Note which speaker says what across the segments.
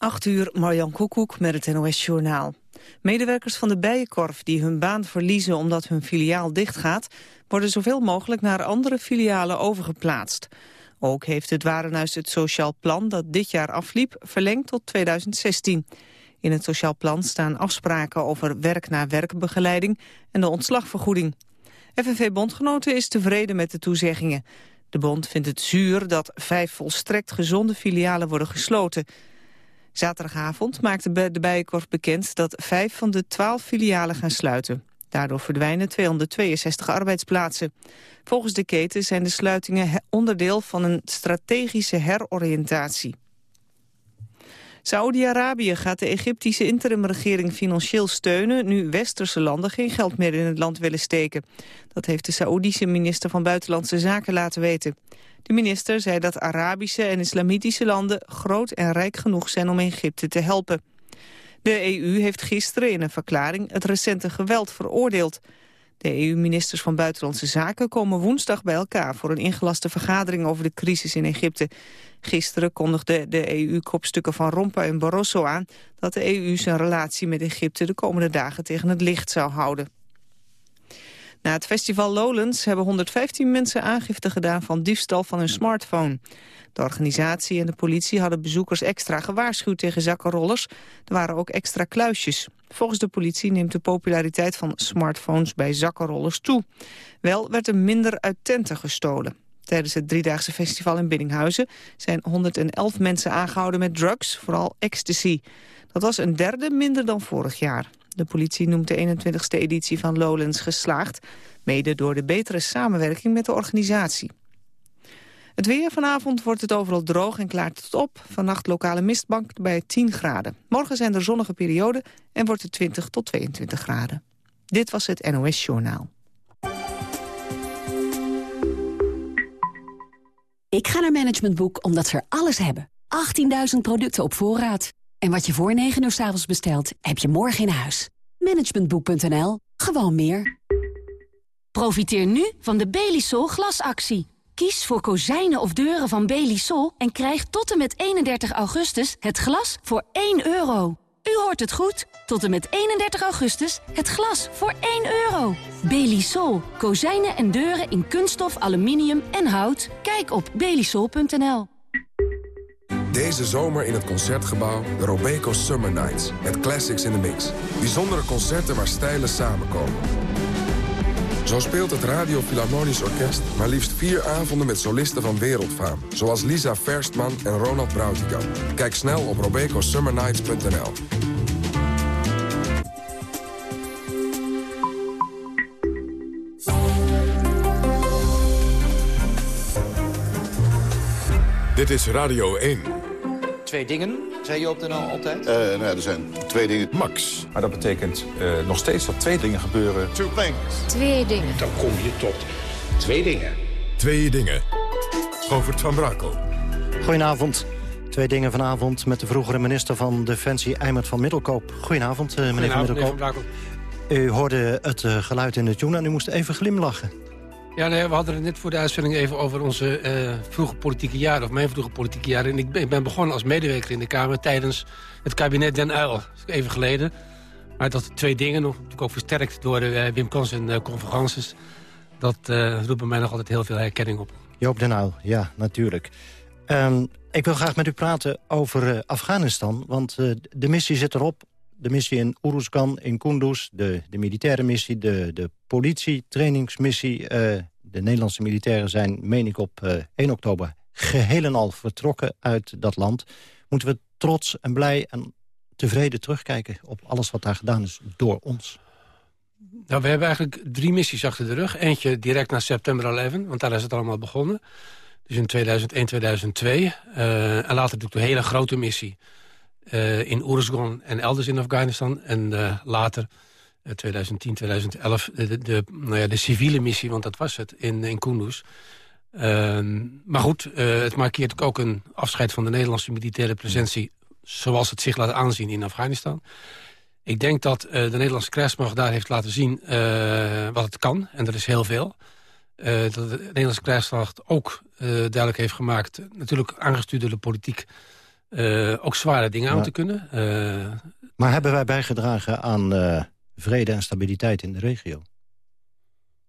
Speaker 1: 8 uur, Marjan Koekoek met het NOS-journaal. Medewerkers van de Bijenkorf die hun baan verliezen omdat hun filiaal dichtgaat... worden zoveel mogelijk naar andere filialen overgeplaatst. Ook heeft het Warenhuis het Sociaal Plan dat dit jaar afliep verlengd tot 2016. In het Sociaal Plan staan afspraken over werk-na-werkbegeleiding en de ontslagvergoeding. FNV-bondgenoten is tevreden met de toezeggingen. De bond vindt het zuur dat vijf volstrekt gezonde filialen worden gesloten... Zaterdagavond maakte de Bijenkorf bekend dat vijf van de twaalf filialen gaan sluiten. Daardoor verdwijnen 262 arbeidsplaatsen. Volgens de keten zijn de sluitingen onderdeel van een strategische heroriëntatie. Saoedi-Arabië gaat de Egyptische interimregering financieel steunen... nu westerse landen geen geld meer in het land willen steken. Dat heeft de Saoedische minister van Buitenlandse Zaken laten weten. De minister zei dat Arabische en islamitische landen groot en rijk genoeg zijn om Egypte te helpen. De EU heeft gisteren in een verklaring het recente geweld veroordeeld. De EU-ministers van Buitenlandse Zaken komen woensdag bij elkaar... voor een ingelaste vergadering over de crisis in Egypte. Gisteren kondigden de EU-kopstukken van Rompuy en Barroso aan... dat de EU zijn relatie met Egypte de komende dagen tegen het licht zou houden. Na het festival Lowlands hebben 115 mensen aangifte gedaan van diefstal van hun smartphone. De organisatie en de politie hadden bezoekers extra gewaarschuwd tegen zakkenrollers. Er waren ook extra kluisjes. Volgens de politie neemt de populariteit van smartphones bij zakkenrollers toe. Wel werd er minder uit tenten gestolen. Tijdens het driedaagse festival in Biddinghuizen zijn 111 mensen aangehouden met drugs, vooral ecstasy. Dat was een derde minder dan vorig jaar. De politie noemt de 21ste editie van Lowlands geslaagd... mede door de betere samenwerking met de organisatie. Het weer vanavond wordt het overal droog en klaart het op. Vannacht lokale mistbank bij 10 graden. Morgen zijn er zonnige perioden en wordt het 20 tot 22 graden. Dit was het NOS Journaal.
Speaker 2: Ik ga naar Management Boek omdat ze er alles hebben. 18.000 producten op voorraad. En wat je voor 9 uur s avonds bestelt, heb je morgen in huis. Managementboek.nl. Gewoon meer.
Speaker 3: Profiteer nu van de Belisol glasactie. Kies voor kozijnen of deuren van Belisol en krijg tot en met 31 augustus het glas voor 1 euro. U hoort het goed. Tot en met 31 augustus het glas voor 1 euro. Belisol. Kozijnen en deuren in kunststof, aluminium en hout. Kijk op belisol.nl.
Speaker 4: Deze zomer in het Concertgebouw de Robeco Summer Nights. Met classics in the mix. Bijzondere concerten waar stijlen samenkomen. Zo speelt het Radio Philharmonisch Orkest maar liefst vier avonden met solisten van wereldfaam. Zoals Lisa Verstman en Ronald Brautigam. Kijk snel op robecosummernights.nl.
Speaker 5: Dit is Radio 1.
Speaker 6: Twee dingen, zei je op de NL altijd?
Speaker 7: Uh, nou ja, er zijn twee dingen.
Speaker 5: Max.
Speaker 8: Maar dat betekent uh, nog steeds dat twee dingen gebeuren.
Speaker 7: Two things.
Speaker 9: Twee dingen.
Speaker 10: Dan kom je tot twee dingen.
Speaker 5: Twee dingen. Govert van Brakel.
Speaker 11: Goedenavond. Twee dingen vanavond met de vroegere minister van Defensie Eimert van Middelkoop. Goedenavond, uh, meneer van Middelkoop.
Speaker 12: Meneer van
Speaker 11: u hoorde het geluid in de tune en u moest even glimlachen.
Speaker 12: Ja, nee, we hadden het net voor de uitzending even over onze uh, vroege politieke jaren... of mijn vroege politieke jaren. En ik ben, begonnen als medewerker in de Kamer tijdens het kabinet Den Uyl. Even geleden. Maar dat twee dingen, natuurlijk ook versterkt door uh, Wim Kons en uh, dat roept bij mij nog altijd heel veel herkenning op.
Speaker 11: Joop Den Uyl, ja, natuurlijk. Um, ik wil graag met u praten over Afghanistan, want de missie zit erop de missie in Uruzgan, in Kunduz, de, de militaire missie, de, de politietrainingsmissie. Uh, de Nederlandse militairen zijn, meen ik, op uh, 1 oktober geheel en al vertrokken uit dat land. Moeten we trots en blij en tevreden terugkijken op alles wat daar gedaan is door ons?
Speaker 12: Nou, we hebben eigenlijk drie missies achter de rug. Eentje direct na september 11, want daar is het allemaal begonnen. Dus in 2001, 2002. Uh, en later natuurlijk de hele grote missie in Oeruzgan en elders in Afghanistan. En uh, later, uh, 2010, 2011, de, de, nou ja, de civiele missie, want dat was het, in, in Kunduz. Ehm, maar goed, het markeert ook een afscheid van de Nederlandse militaire presentie... zoals het zich laat aanzien in Afghanistan. Ik denk dat de Nederlandse krijgsmacht daar heeft laten zien wat het kan. En dat is heel veel. dat de Nederlandse krijgsmacht ook duidelijk heeft gemaakt... natuurlijk aangestuurd door de politiek ook zware dingen aan te kunnen.
Speaker 11: maar hebben wij bijgedragen aan vrede en stabiliteit in de regio?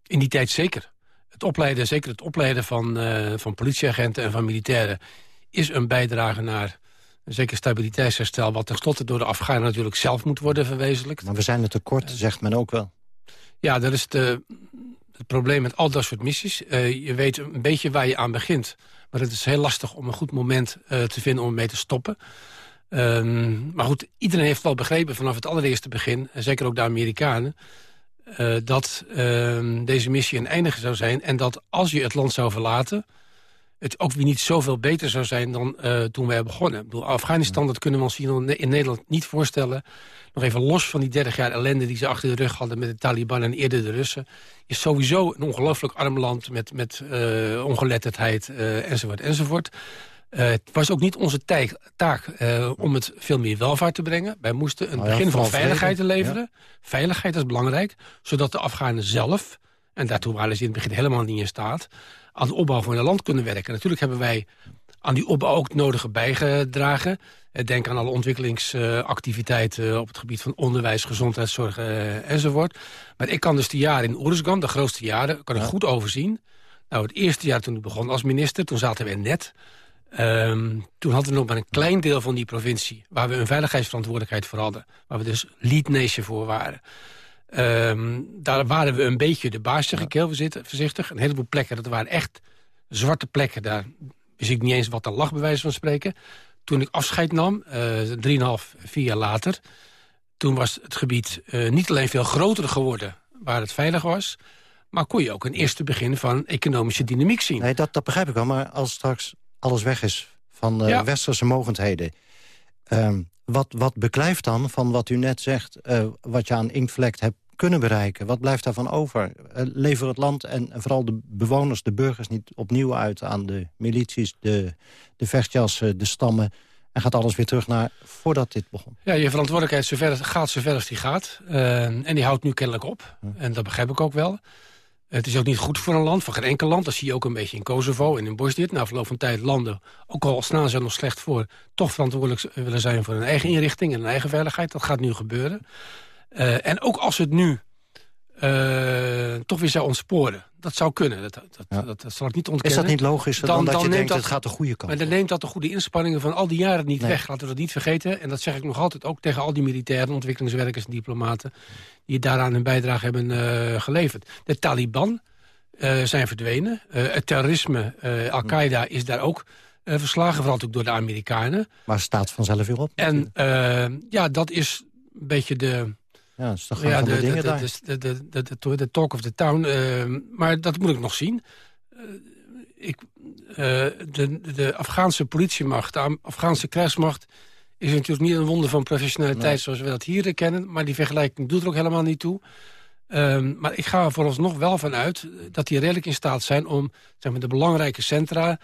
Speaker 12: In die tijd zeker. Het opleiden, zeker het opleiden van, van politieagenten en van militairen... is een bijdrage naar zeker stabiliteitsherstel... wat tenslotte door de Afghanen natuurlijk zelf moet worden verwezenlijkt.
Speaker 11: Maar we zijn er tekort, zegt men ook wel.
Speaker 12: Ja, dat is de, het probleem met al dat soort missies. Je weet een beetje waar je aan begint. Maar het is heel lastig om een goed moment uh, te vinden om mee te stoppen. Um, maar goed, iedereen heeft wel begrepen vanaf het allereerste begin... en zeker ook de Amerikanen... Uh, dat uh, deze missie een eindige zou zijn... en dat als je het land zou verlaten het ook weer niet zoveel beter zou zijn dan uh, toen wij begonnen. Ik bedoel, Afghanistan, dat kunnen we ons hier in Nederland niet voorstellen. Nog even los van die 30 jaar ellende die ze achter de rug hadden... met de Taliban en eerder de Russen. Is sowieso een ongelooflijk arm land met, met uh, ongeletterdheid uh, enzovoort enzovoort. het was ook niet onze taak om het veel meer welvaart te brengen. Wij moesten een nou begin van veiligheid te leveren. Veiligheid is belangrijk, zodat de Afghanen zelf... en daartoe waren ze in het begin helemaal niet in staat aan de opbouw van een land kunnen werken. Natuurlijk hebben wij aan die opbouw ook het nodige bijgedragen. Eh, denk aan alle ontwikkelingsactiviteiten op het gebied van onderwijs, gezondheidszorg eh, enzovoort. Maar ik kan dus de jaren in Oeruzgan, de grootste jaren, kan ik goed overzien. Nou, het eerste jaar toen ik begon als minister, toen zaten we net. Um, toen hadden we nog maar een klein deel van die provincie... waar we een veiligheidsverantwoordelijkheid voor hadden. Waar we dus lead nation voor waren. Um, daar waren we een beetje de baas, zeg ik heel voorzichtig. Een heleboel plekken, dat waren echt zwarte plekken. Daar wist ik niet eens wat er lag, bij wijze van spreken. Toen ik afscheid nam, uh, drieënhalf, vier jaar later... toen was het gebied uh, niet alleen veel groter geworden waar het veilig was... maar kon je ook een eerste begin van economische dynamiek zien.
Speaker 11: Nee, dat, dat begrijp ik wel, maar als straks alles weg is van uh, ja. westerse mogendheden... Um, wat, wat beklijft dan van wat u net zegt, uh, wat je aan inktvlekt hebt kunnen bereiken? Wat blijft daarvan over? Uh, lever het land en, vooral de bewoners, de burgers... niet opnieuw uit aan de milities, de, de vechtjassen, de stammen... en gaat alles weer terug naar voordat dit begon?
Speaker 12: Ja, je verantwoordelijkheid zover, gaat zover als die gaat. Uh, en die houdt nu kennelijk op. En dat begrijp ik ook wel. Het is ook niet goed voor een land, voor geen enkel land. Dat zie je ook een beetje in Kosovo en in Bosnië. Na verloop van tijd landen, ook al staan ze er nog slecht voor... toch verantwoordelijk willen zijn voor hun eigen inrichting en hun eigen veiligheid. Dat gaat nu gebeuren. Uh, en ook als het nu uh, toch weer zou ontsporen. Dat zou kunnen, dat, dat, ja. dat, dat, zal ik niet ontkennen.
Speaker 11: Is dat niet logisch, dan, dan dat je denkt dat, het gaat de goede kant?
Speaker 12: Maar dan neemt dat de goede inspanningen van al die jaren niet nee. weg. Laten we dat niet vergeten. En dat zeg ik nog altijd ook tegen al die militairen, ontwikkelingswerkers en diplomaten... die daaraan hun bijdrage hebben uh, geleverd. De Taliban uh, zijn verdwenen. het terrorisme, Al-Qaeda, is daar ook... verslagen, vooral natuurlijk door de Amerikanen.
Speaker 11: Maar staat vanzelf weer op.
Speaker 12: En ja, dat is een beetje de
Speaker 11: ja, dat is toch ja, de, de, dingen
Speaker 12: de, de, de, de, de, de, talk of the town. Uh, maar dat moet ik nog zien. Uh, ik, uh, de, de Afghaanse politiemacht, de Afghaanse krijgsmacht... is natuurlijk niet een wonder van professionaliteit nee. zoals we dat hier kennen. Maar die vergelijking doet er ook helemaal niet toe. Um, maar ik ga er vooralsnog wel van uit dat die redelijk in staat zijn... om zeg maar, de belangrijke centra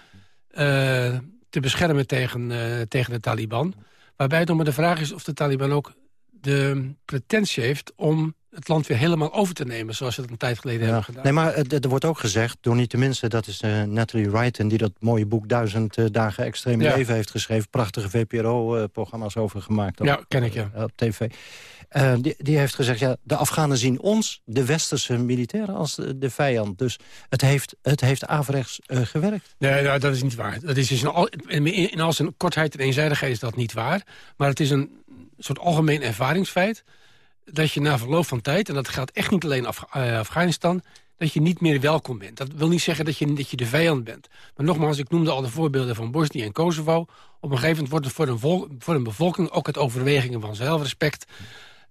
Speaker 12: te beschermen tegen, tegen de Taliban. Waarbij het nog maar de vraag is of de Taliban ook de pretentie heeft om het land weer helemaal over te nemen... zoals ze dat een tijd geleden ja. hebben gedaan.
Speaker 11: Nee, maar er wordt ook gezegd, door niet tenminste... dat is uh, Natalie Wright, die dat mooie boek Duizend uh, Dagen Extreem ja. Leven heeft geschreven. Prachtige VPRO-programma's uh, over gemaakt.
Speaker 12: Ja, ken ik, ja.
Speaker 11: op tv. Die, die, heeft gezegd, ja, de Afghanen zien ons, de westerse militairen, als de, de vijand. Dus het heeft, het heeft averechts gewerkt.
Speaker 12: Nee, nou, dat is niet waar. Dat is dus in, al, in, in al zijn kortheid en eenzijdigheid is dat niet waar. Maar het is een soort algemeen ervaringsfeit... dat je na verloop van tijd, en dat gaat echt niet alleen Af uh, Afghanistan... dat je niet meer welkom bent. Dat wil niet zeggen dat je, dat je de vijand bent. Maar nogmaals, ik noemde al de voorbeelden van Bosnië en Kosovo. Op een gegeven moment wordt het voor een, voor een bevolking... ook het overwegingen van zelfrespect...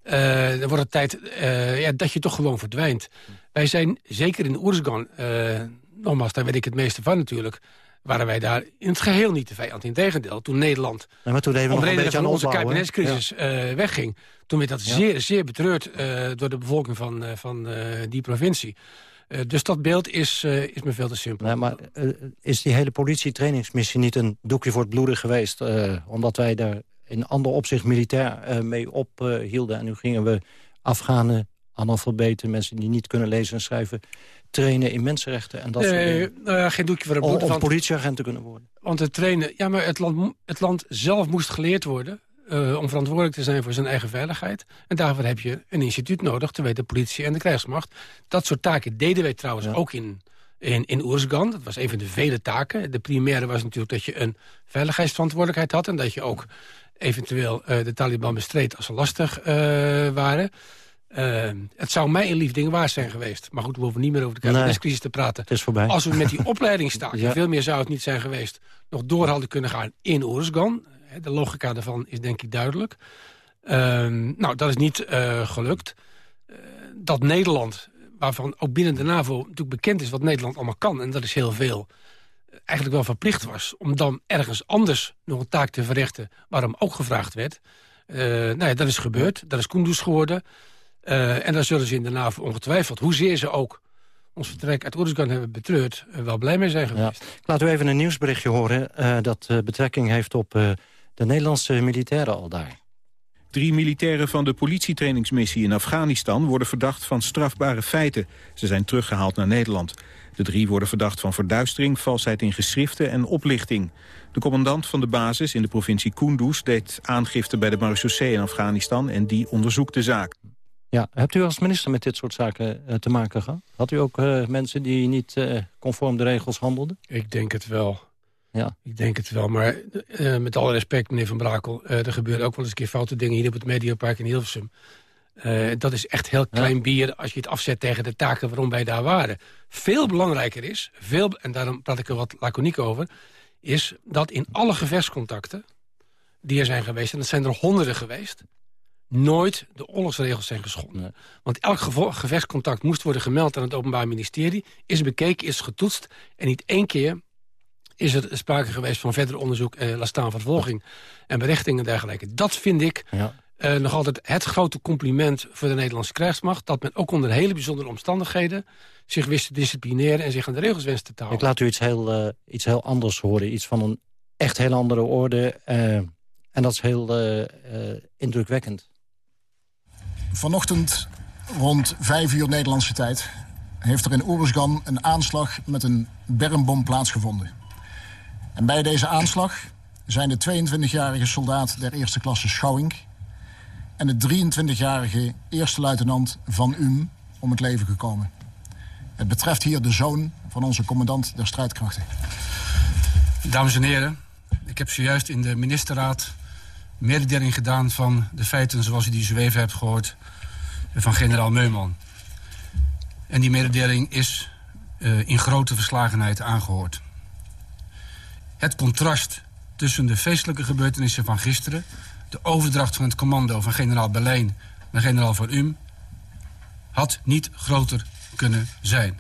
Speaker 12: Uh, dan wordt het tijd uh, ja, dat je toch gewoon verdwijnt. Wij zijn zeker in Oersgan, uh, nogmaals, daar weet ik het meeste van natuurlijk waren wij daar in het geheel niet de vijand. Integendeel, toen Nederland
Speaker 11: maar toen we nog een beetje aan
Speaker 12: onze kabinetscrisis ja. uh, wegging... toen werd dat ja. zeer, zeer betreurd uh, door de bevolking van, uh, van die provincie. dus dat beeld is, is me veel te simpel.
Speaker 11: Nee, maar is die hele politietrainingsmissie niet een doekje voor het bloeden geweest? omdat wij daar in ander opzicht militair mee ophielden. en nu gingen we Afghanen analfabeten, mensen die niet kunnen lezen en schrijven... trainen in mensenrechten en dat soort dingen.
Speaker 12: Nou ja, geen doekje voor de
Speaker 11: Om,
Speaker 12: bloed.
Speaker 11: om politieagent te kunnen worden.
Speaker 12: Want het trainen... Ja, maar het land, het land zelf moest geleerd worden... eh, om verantwoordelijk te zijn voor zijn eigen veiligheid. En daarvoor heb je een instituut nodig, te weten de politie en de krijgsmacht. Dat soort taken deden wij trouwens ook in, in, in Oersgan. Dat was een van de vele taken. De primaire was natuurlijk dat je een veiligheidsverantwoordelijkheid had... en dat je ook eventueel eh, de Taliban bestreed als ze lastig eh, waren... Eh, het zou mij een lief ding waard zijn geweest. Maar goed, we hoeven niet meer over de kabinetscrisis te praten.
Speaker 11: Het is voorbij.
Speaker 12: Als we met die opleidingstaken,
Speaker 11: Ja.
Speaker 12: veel meer zou het niet zijn geweest... nog door hadden kunnen gaan in Oersgan. De logica daarvan is denk ik duidelijk. Ehm, nou, dat is niet eh, gelukt. Eh, dat Nederland, waarvan ook binnen de NAVO natuurlijk bekend is... wat Nederland allemaal kan, en dat is heel veel... eh, eigenlijk wel verplicht was om dan ergens anders nog een taak te verrichten... waarom ook gevraagd werd. Nou ja, dat is gebeurd. Dat is Kunduz geworden. Eh, en daar zullen ze in de NAVO ongetwijfeld, hoezeer ze ook ons vertrek uit Oeruzgan hebben betreurd... eh, wel blij mee zijn geweest.
Speaker 11: Ja. Laat u even een nieuwsberichtje horen eh, dat betrekking heeft op eh, de Nederlandse militairen al daar.
Speaker 7: Drie militairen van de politietrainingsmissie in Afghanistan worden verdacht van strafbare feiten. Ze zijn teruggehaald naar Nederland. De drie worden verdacht van verduistering, valsheid in geschriften en oplichting. De commandant van de basis in de provincie Kunduz deed aangifte bij de marechaussee in Afghanistan en die onderzoekt de zaak.
Speaker 11: Ja, hebt u als minister met dit soort zaken eh, te maken gehad? Had u ook eh, mensen die niet eh, conform de regels handelden?
Speaker 12: Ik denk het wel.
Speaker 11: Ja.
Speaker 12: Ik denk het wel, maar met alle respect, meneer Van Brakel... er gebeuren ook wel eens een keer foute dingen hier op het Mediapark in Hilversum. Dat is echt heel klein bier als je het afzet tegen de taken waarom wij daar waren. Veel belangrijker is, veel, en daarom praat ik er wat laconiek over... is dat in alle gevechtscontacten die er zijn geweest... en dat zijn er honderden geweest... nooit de oorlogsregels zijn geschonden. Want elk gevechtscontact moest worden gemeld aan het Openbaar Ministerie... is bekeken, is getoetst en niet één keer is er sprake geweest van verder onderzoek... Eh, laat staan vervolging en berechting en dergelijke. Dat vind ik eh, nog altijd het grote compliment voor de Nederlandse krijgsmacht... dat men ook onder hele bijzondere omstandigheden... zich wist te disciplineren en zich aan de regels wenst te houden.
Speaker 11: Ik laat u iets heel, eh, iets heel anders horen. Iets van een echt heel andere orde. eh, en dat is heel eh, indrukwekkend.
Speaker 9: Vanochtend rond 5 uur Nederlandse tijd heeft er in Oeruzgan een aanslag met een bermbom plaatsgevonden. En bij deze aanslag zijn de 22-jarige soldaat der eerste klasse Schouwing en de 23-jarige eerste luitenant Van Um om het leven gekomen. Het betreft hier de zoon van onze commandant der strijdkrachten.
Speaker 12: Dames en heren, ik heb zojuist in de ministerraad mededeling gedaan van de feiten zoals u die zo even hebt gehoord van generaal Meuman. En die mededeling is uh, in grote verslagenheid aangehoord. Het contrast tussen de feestelijke gebeurtenissen van gisteren... de overdracht van het commando van generaal Berlijn naar generaal Van Um... had niet groter kunnen zijn.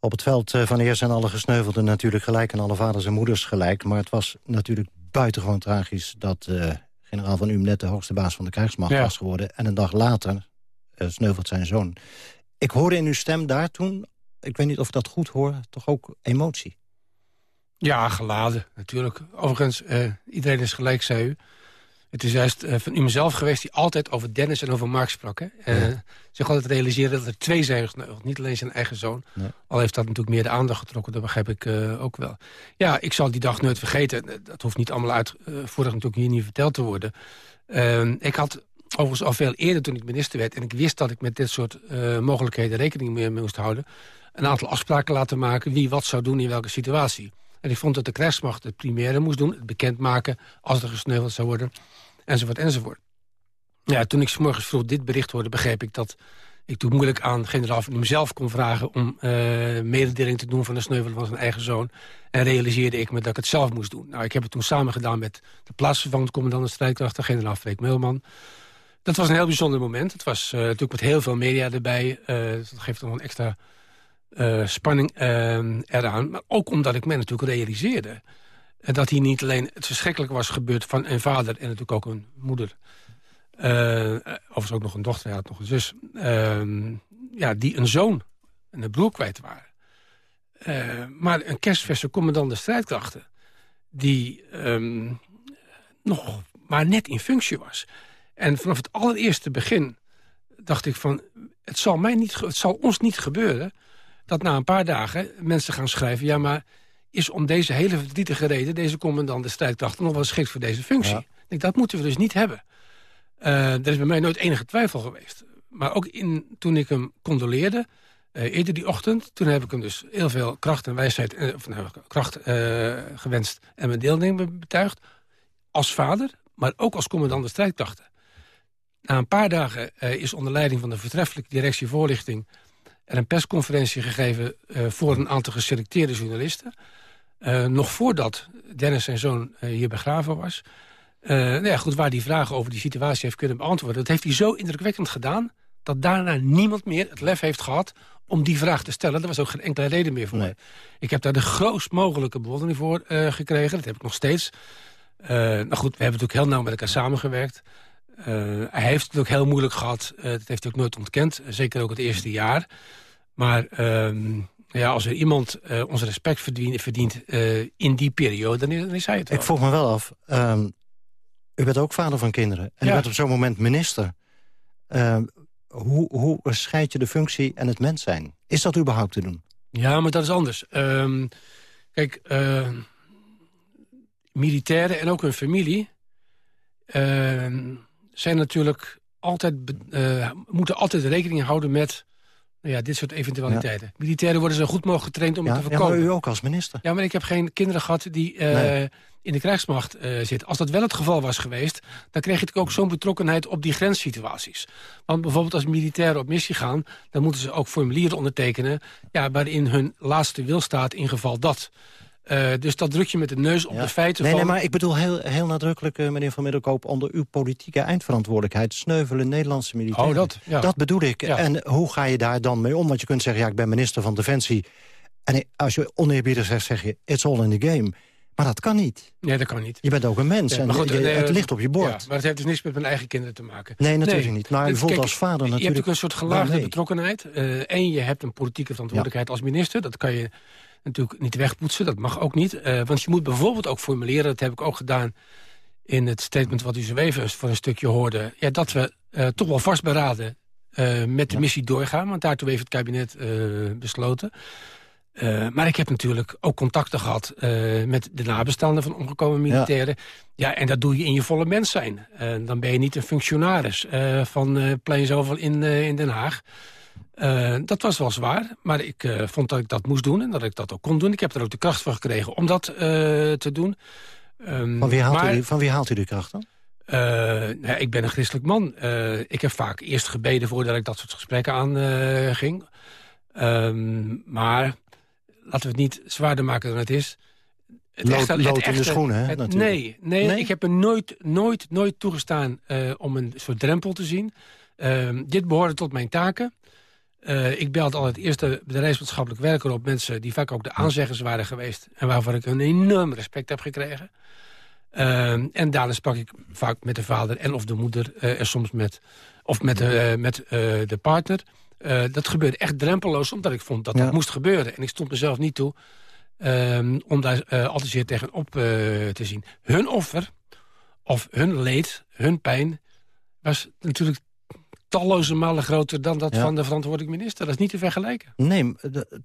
Speaker 11: Op het veld eh, van Eer zijn alle gesneuvelden natuurlijk gelijk... en alle vaders en moeders gelijk. Maar het was natuurlijk buitengewoon tragisch... dat uh, generaal Van Um net de hoogste baas van de krijgsmacht ja. was geworden. En een dag later uh, sneuvelt zijn zoon. Ik hoorde in uw stem daar toen, ik weet niet of ik dat goed hoor... toch ook emotie.
Speaker 12: Ja, geladen, natuurlijk. Overigens, uh, iedereen is gelijk, zei u. Het is juist uh, van u mezelf geweest die altijd over Dennis en over Mark sprak. Hè? Uh, ja. Zich altijd realiseren dat er twee zijn gesneuveld. Niet alleen zijn eigen zoon. Al heeft dat natuurlijk meer de aandacht getrokken. Dat begrijp ik uh, ook wel. Ja, ik zal die dag nooit vergeten. Dat hoeft niet allemaal uitvoerig natuurlijk hier niet verteld te worden. Ehm, ik had overigens al veel eerder toen ik minister werd... en ik wist dat ik met dit soort mogelijkheden rekening mee moest houden... een aantal afspraken laten maken wie wat zou doen in welke situatie. En ik vond dat de krijgsmacht het primaire moest doen. Het bekendmaken als er gesneuveld zou worden. Enzovoort, enzovoort. Ja, toen ik 's morgens vroeg dit bericht hoorde, begreep ik dat ik toen moeilijk aan generaal van zelf kon vragen... om uh, mededeling te doen van de sneuvel van zijn eigen zoon. En realiseerde ik me dat ik het zelf moest doen. Nou, ik heb het toen samen gedaan met de plaatsvervangend commandant de strijdkrachten... generaal Freek Meulman. Dat was een heel bijzonder moment. Het was uh, natuurlijk met heel veel media erbij. Uh, dat geeft nog een extra uh, spanning uh, eraan. Maar ook omdat ik me natuurlijk realiseerde... dat hier niet alleen het verschrikkelijke was gebeurd van een vader... en natuurlijk ook een moeder. Uh, overigens ook nog een dochter, hij had nog een zus. ja, die een zoon en een broer kwijt waren. maar een kerstverse commandant de strijdkrachten... die um, nog maar net in functie was. En vanaf het allereerste begin dacht ik van... Het zal, mij niet, het zal ons niet gebeuren dat na een paar dagen mensen gaan schrijven... ja, maar is om deze hele verdrietige reden... deze commandant de strijdkrachten nog wel geschikt voor deze functie. Ja. Ik, dat moeten we dus niet hebben. Uh, er is bij mij nooit enige twijfel geweest. Maar ook in, toen ik hem condoleerde, uh, eerder die ochtend... toen heb ik hem dus heel veel kracht en wijsheid... Uh, of, nou, kracht gewenst en mijn deelneming betuigd. Als vader, maar ook als commandant de strijdkrachten. Na een paar dagen is onder leiding van de vertreffelijke directie voorlichting... er een persconferentie gegeven voor een aantal geselecteerde journalisten... Uh, nog voordat Dennis zijn zoon uh, hier begraven was. Uh, nou ja, goed, waar die vragen over die situatie heeft kunnen beantwoorden... dat heeft hij zo indrukwekkend gedaan... dat daarna niemand meer het lef heeft gehad om die vraag te stellen. Er was ook geen enkele reden meer voor. Nee. Ik heb daar de grootst mogelijke bewondering voor gekregen. Dat heb ik nog steeds. nou goed, we hebben natuurlijk heel nauw met elkaar samengewerkt. Hij heeft het ook heel moeilijk gehad. dat heeft hij ook nooit ontkend. Zeker ook het eerste jaar. Maar ehm, ja, als er iemand uh, ons respect verdient, verdient uh, in die periode, dan is, dan is hij het wel.
Speaker 11: Ik vroeg me wel af, um, u bent ook vader van kinderen. En ja. u bent op zo'n moment minister. Uh, hoe, hoe scheid je de functie en het mens zijn? Is dat überhaupt te doen?
Speaker 12: Ja, maar dat is anders. Um, kijk, militairen en ook hun familie... Zijn natuurlijk altijd, moeten altijd rekening houden met nou ja, dit soort eventualiteiten. Ja. Militairen worden zo goed mogelijk getraind om
Speaker 11: ja,
Speaker 12: het te voorkomen.
Speaker 11: Ja, maar u ook als minister.
Speaker 12: Ja, maar ik heb geen kinderen gehad die uh, nee. in de krijgsmacht uh, zitten. Als dat wel het geval was geweest... dan kreeg ik ook zo'n betrokkenheid op die grenssituaties. Want bijvoorbeeld als militairen op missie gaan... dan moeten ze ook formulieren ondertekenen... Ja, waarin hun laatste wil staat in geval dat... Uh, dus dat druk je met de neus op
Speaker 11: ja.
Speaker 12: de feiten
Speaker 11: nee,
Speaker 12: van...
Speaker 11: Nee, maar ik bedoel heel, heel nadrukkelijk, uh, meneer Van Middelkoop... onder uw politieke eindverantwoordelijkheid... sneuvelen Nederlandse militairen.
Speaker 12: Oh, dat, ja.
Speaker 11: dat bedoel ik. Ja. En hoe ga je daar dan mee om? Want je kunt zeggen, ja, ik ben minister van Defensie... en als je oneerbiedig zegt, zeg je, it's all in the game... Maar dat kan niet.
Speaker 12: Nee, dat kan niet.
Speaker 11: Je bent ook een mens ja, en goed, je, nee, het ligt op je bord.
Speaker 12: Ja, maar het heeft dus niks met mijn eigen kinderen te maken.
Speaker 11: Nee, natuurlijk nee. niet. Maar u voelt
Speaker 12: Kijk,
Speaker 11: als vader natuurlijk...
Speaker 12: Je hebt ook een soort gelaagde betrokkenheid. Uh, en je hebt een politieke verantwoordelijkheid ja. als minister. Dat kan je natuurlijk niet wegpoetsen. Dat mag ook niet. Uh, want je moet bijvoorbeeld ook formuleren... dat heb ik ook gedaan in het statement wat u zo even voor een stukje hoorde... Ja, dat we uh, toch wel vastberaden uh, met de missie doorgaan. Want daartoe heeft het kabinet besloten. maar ik heb natuurlijk ook contacten gehad met de nabestaanden van omgekomen militairen. Ja. ja, en dat doe je in je volle mens zijn. dan ben je niet een functionaris van plein zoveel in, in Den Haag. Uh, dat was wel zwaar, maar ik uh, vond dat ik dat moest doen en dat ik dat ook kon doen. Ik heb er ook de kracht voor gekregen om dat uh, te doen.
Speaker 11: Um, van, wie haalt maar, u, van wie haalt u de kracht dan?
Speaker 12: nou, ik ben een christelijk man. ik heb vaak eerst gebeden voordat ik dat soort gesprekken aan ging. Um, maar laten we het niet zwaarder maken dan het is.
Speaker 11: Het lood, echte, lood het in de schoenen, hè?
Speaker 12: Het, nee, nee, nee, ik heb er nooit, nooit, nooit toegestaan om een soort drempel te zien. Ehm, dit behoorde tot mijn taken. Uh, ik belde altijd eerst de bedrijfsmaatschappelijk werker op. Mensen die vaak ook de aanzeggers waren geweest. En waarvoor ik een enorm respect heb gekregen. Uh, en daarna sprak ik vaak met de vader en of de moeder. Uh, en soms met, of met, uh, met de partner. dat gebeurde echt drempeloos. Omdat ik vond dat ja. dat moest gebeuren. En ik stond mezelf niet toe. Um, om daar altijd zeer tegenop te zien. Hun offer. Of hun leed. Hun pijn. Was natuurlijk talloze malen groter dan dat ja. van de verantwoordelijk minister. Dat is niet te vergelijken.
Speaker 11: Nee,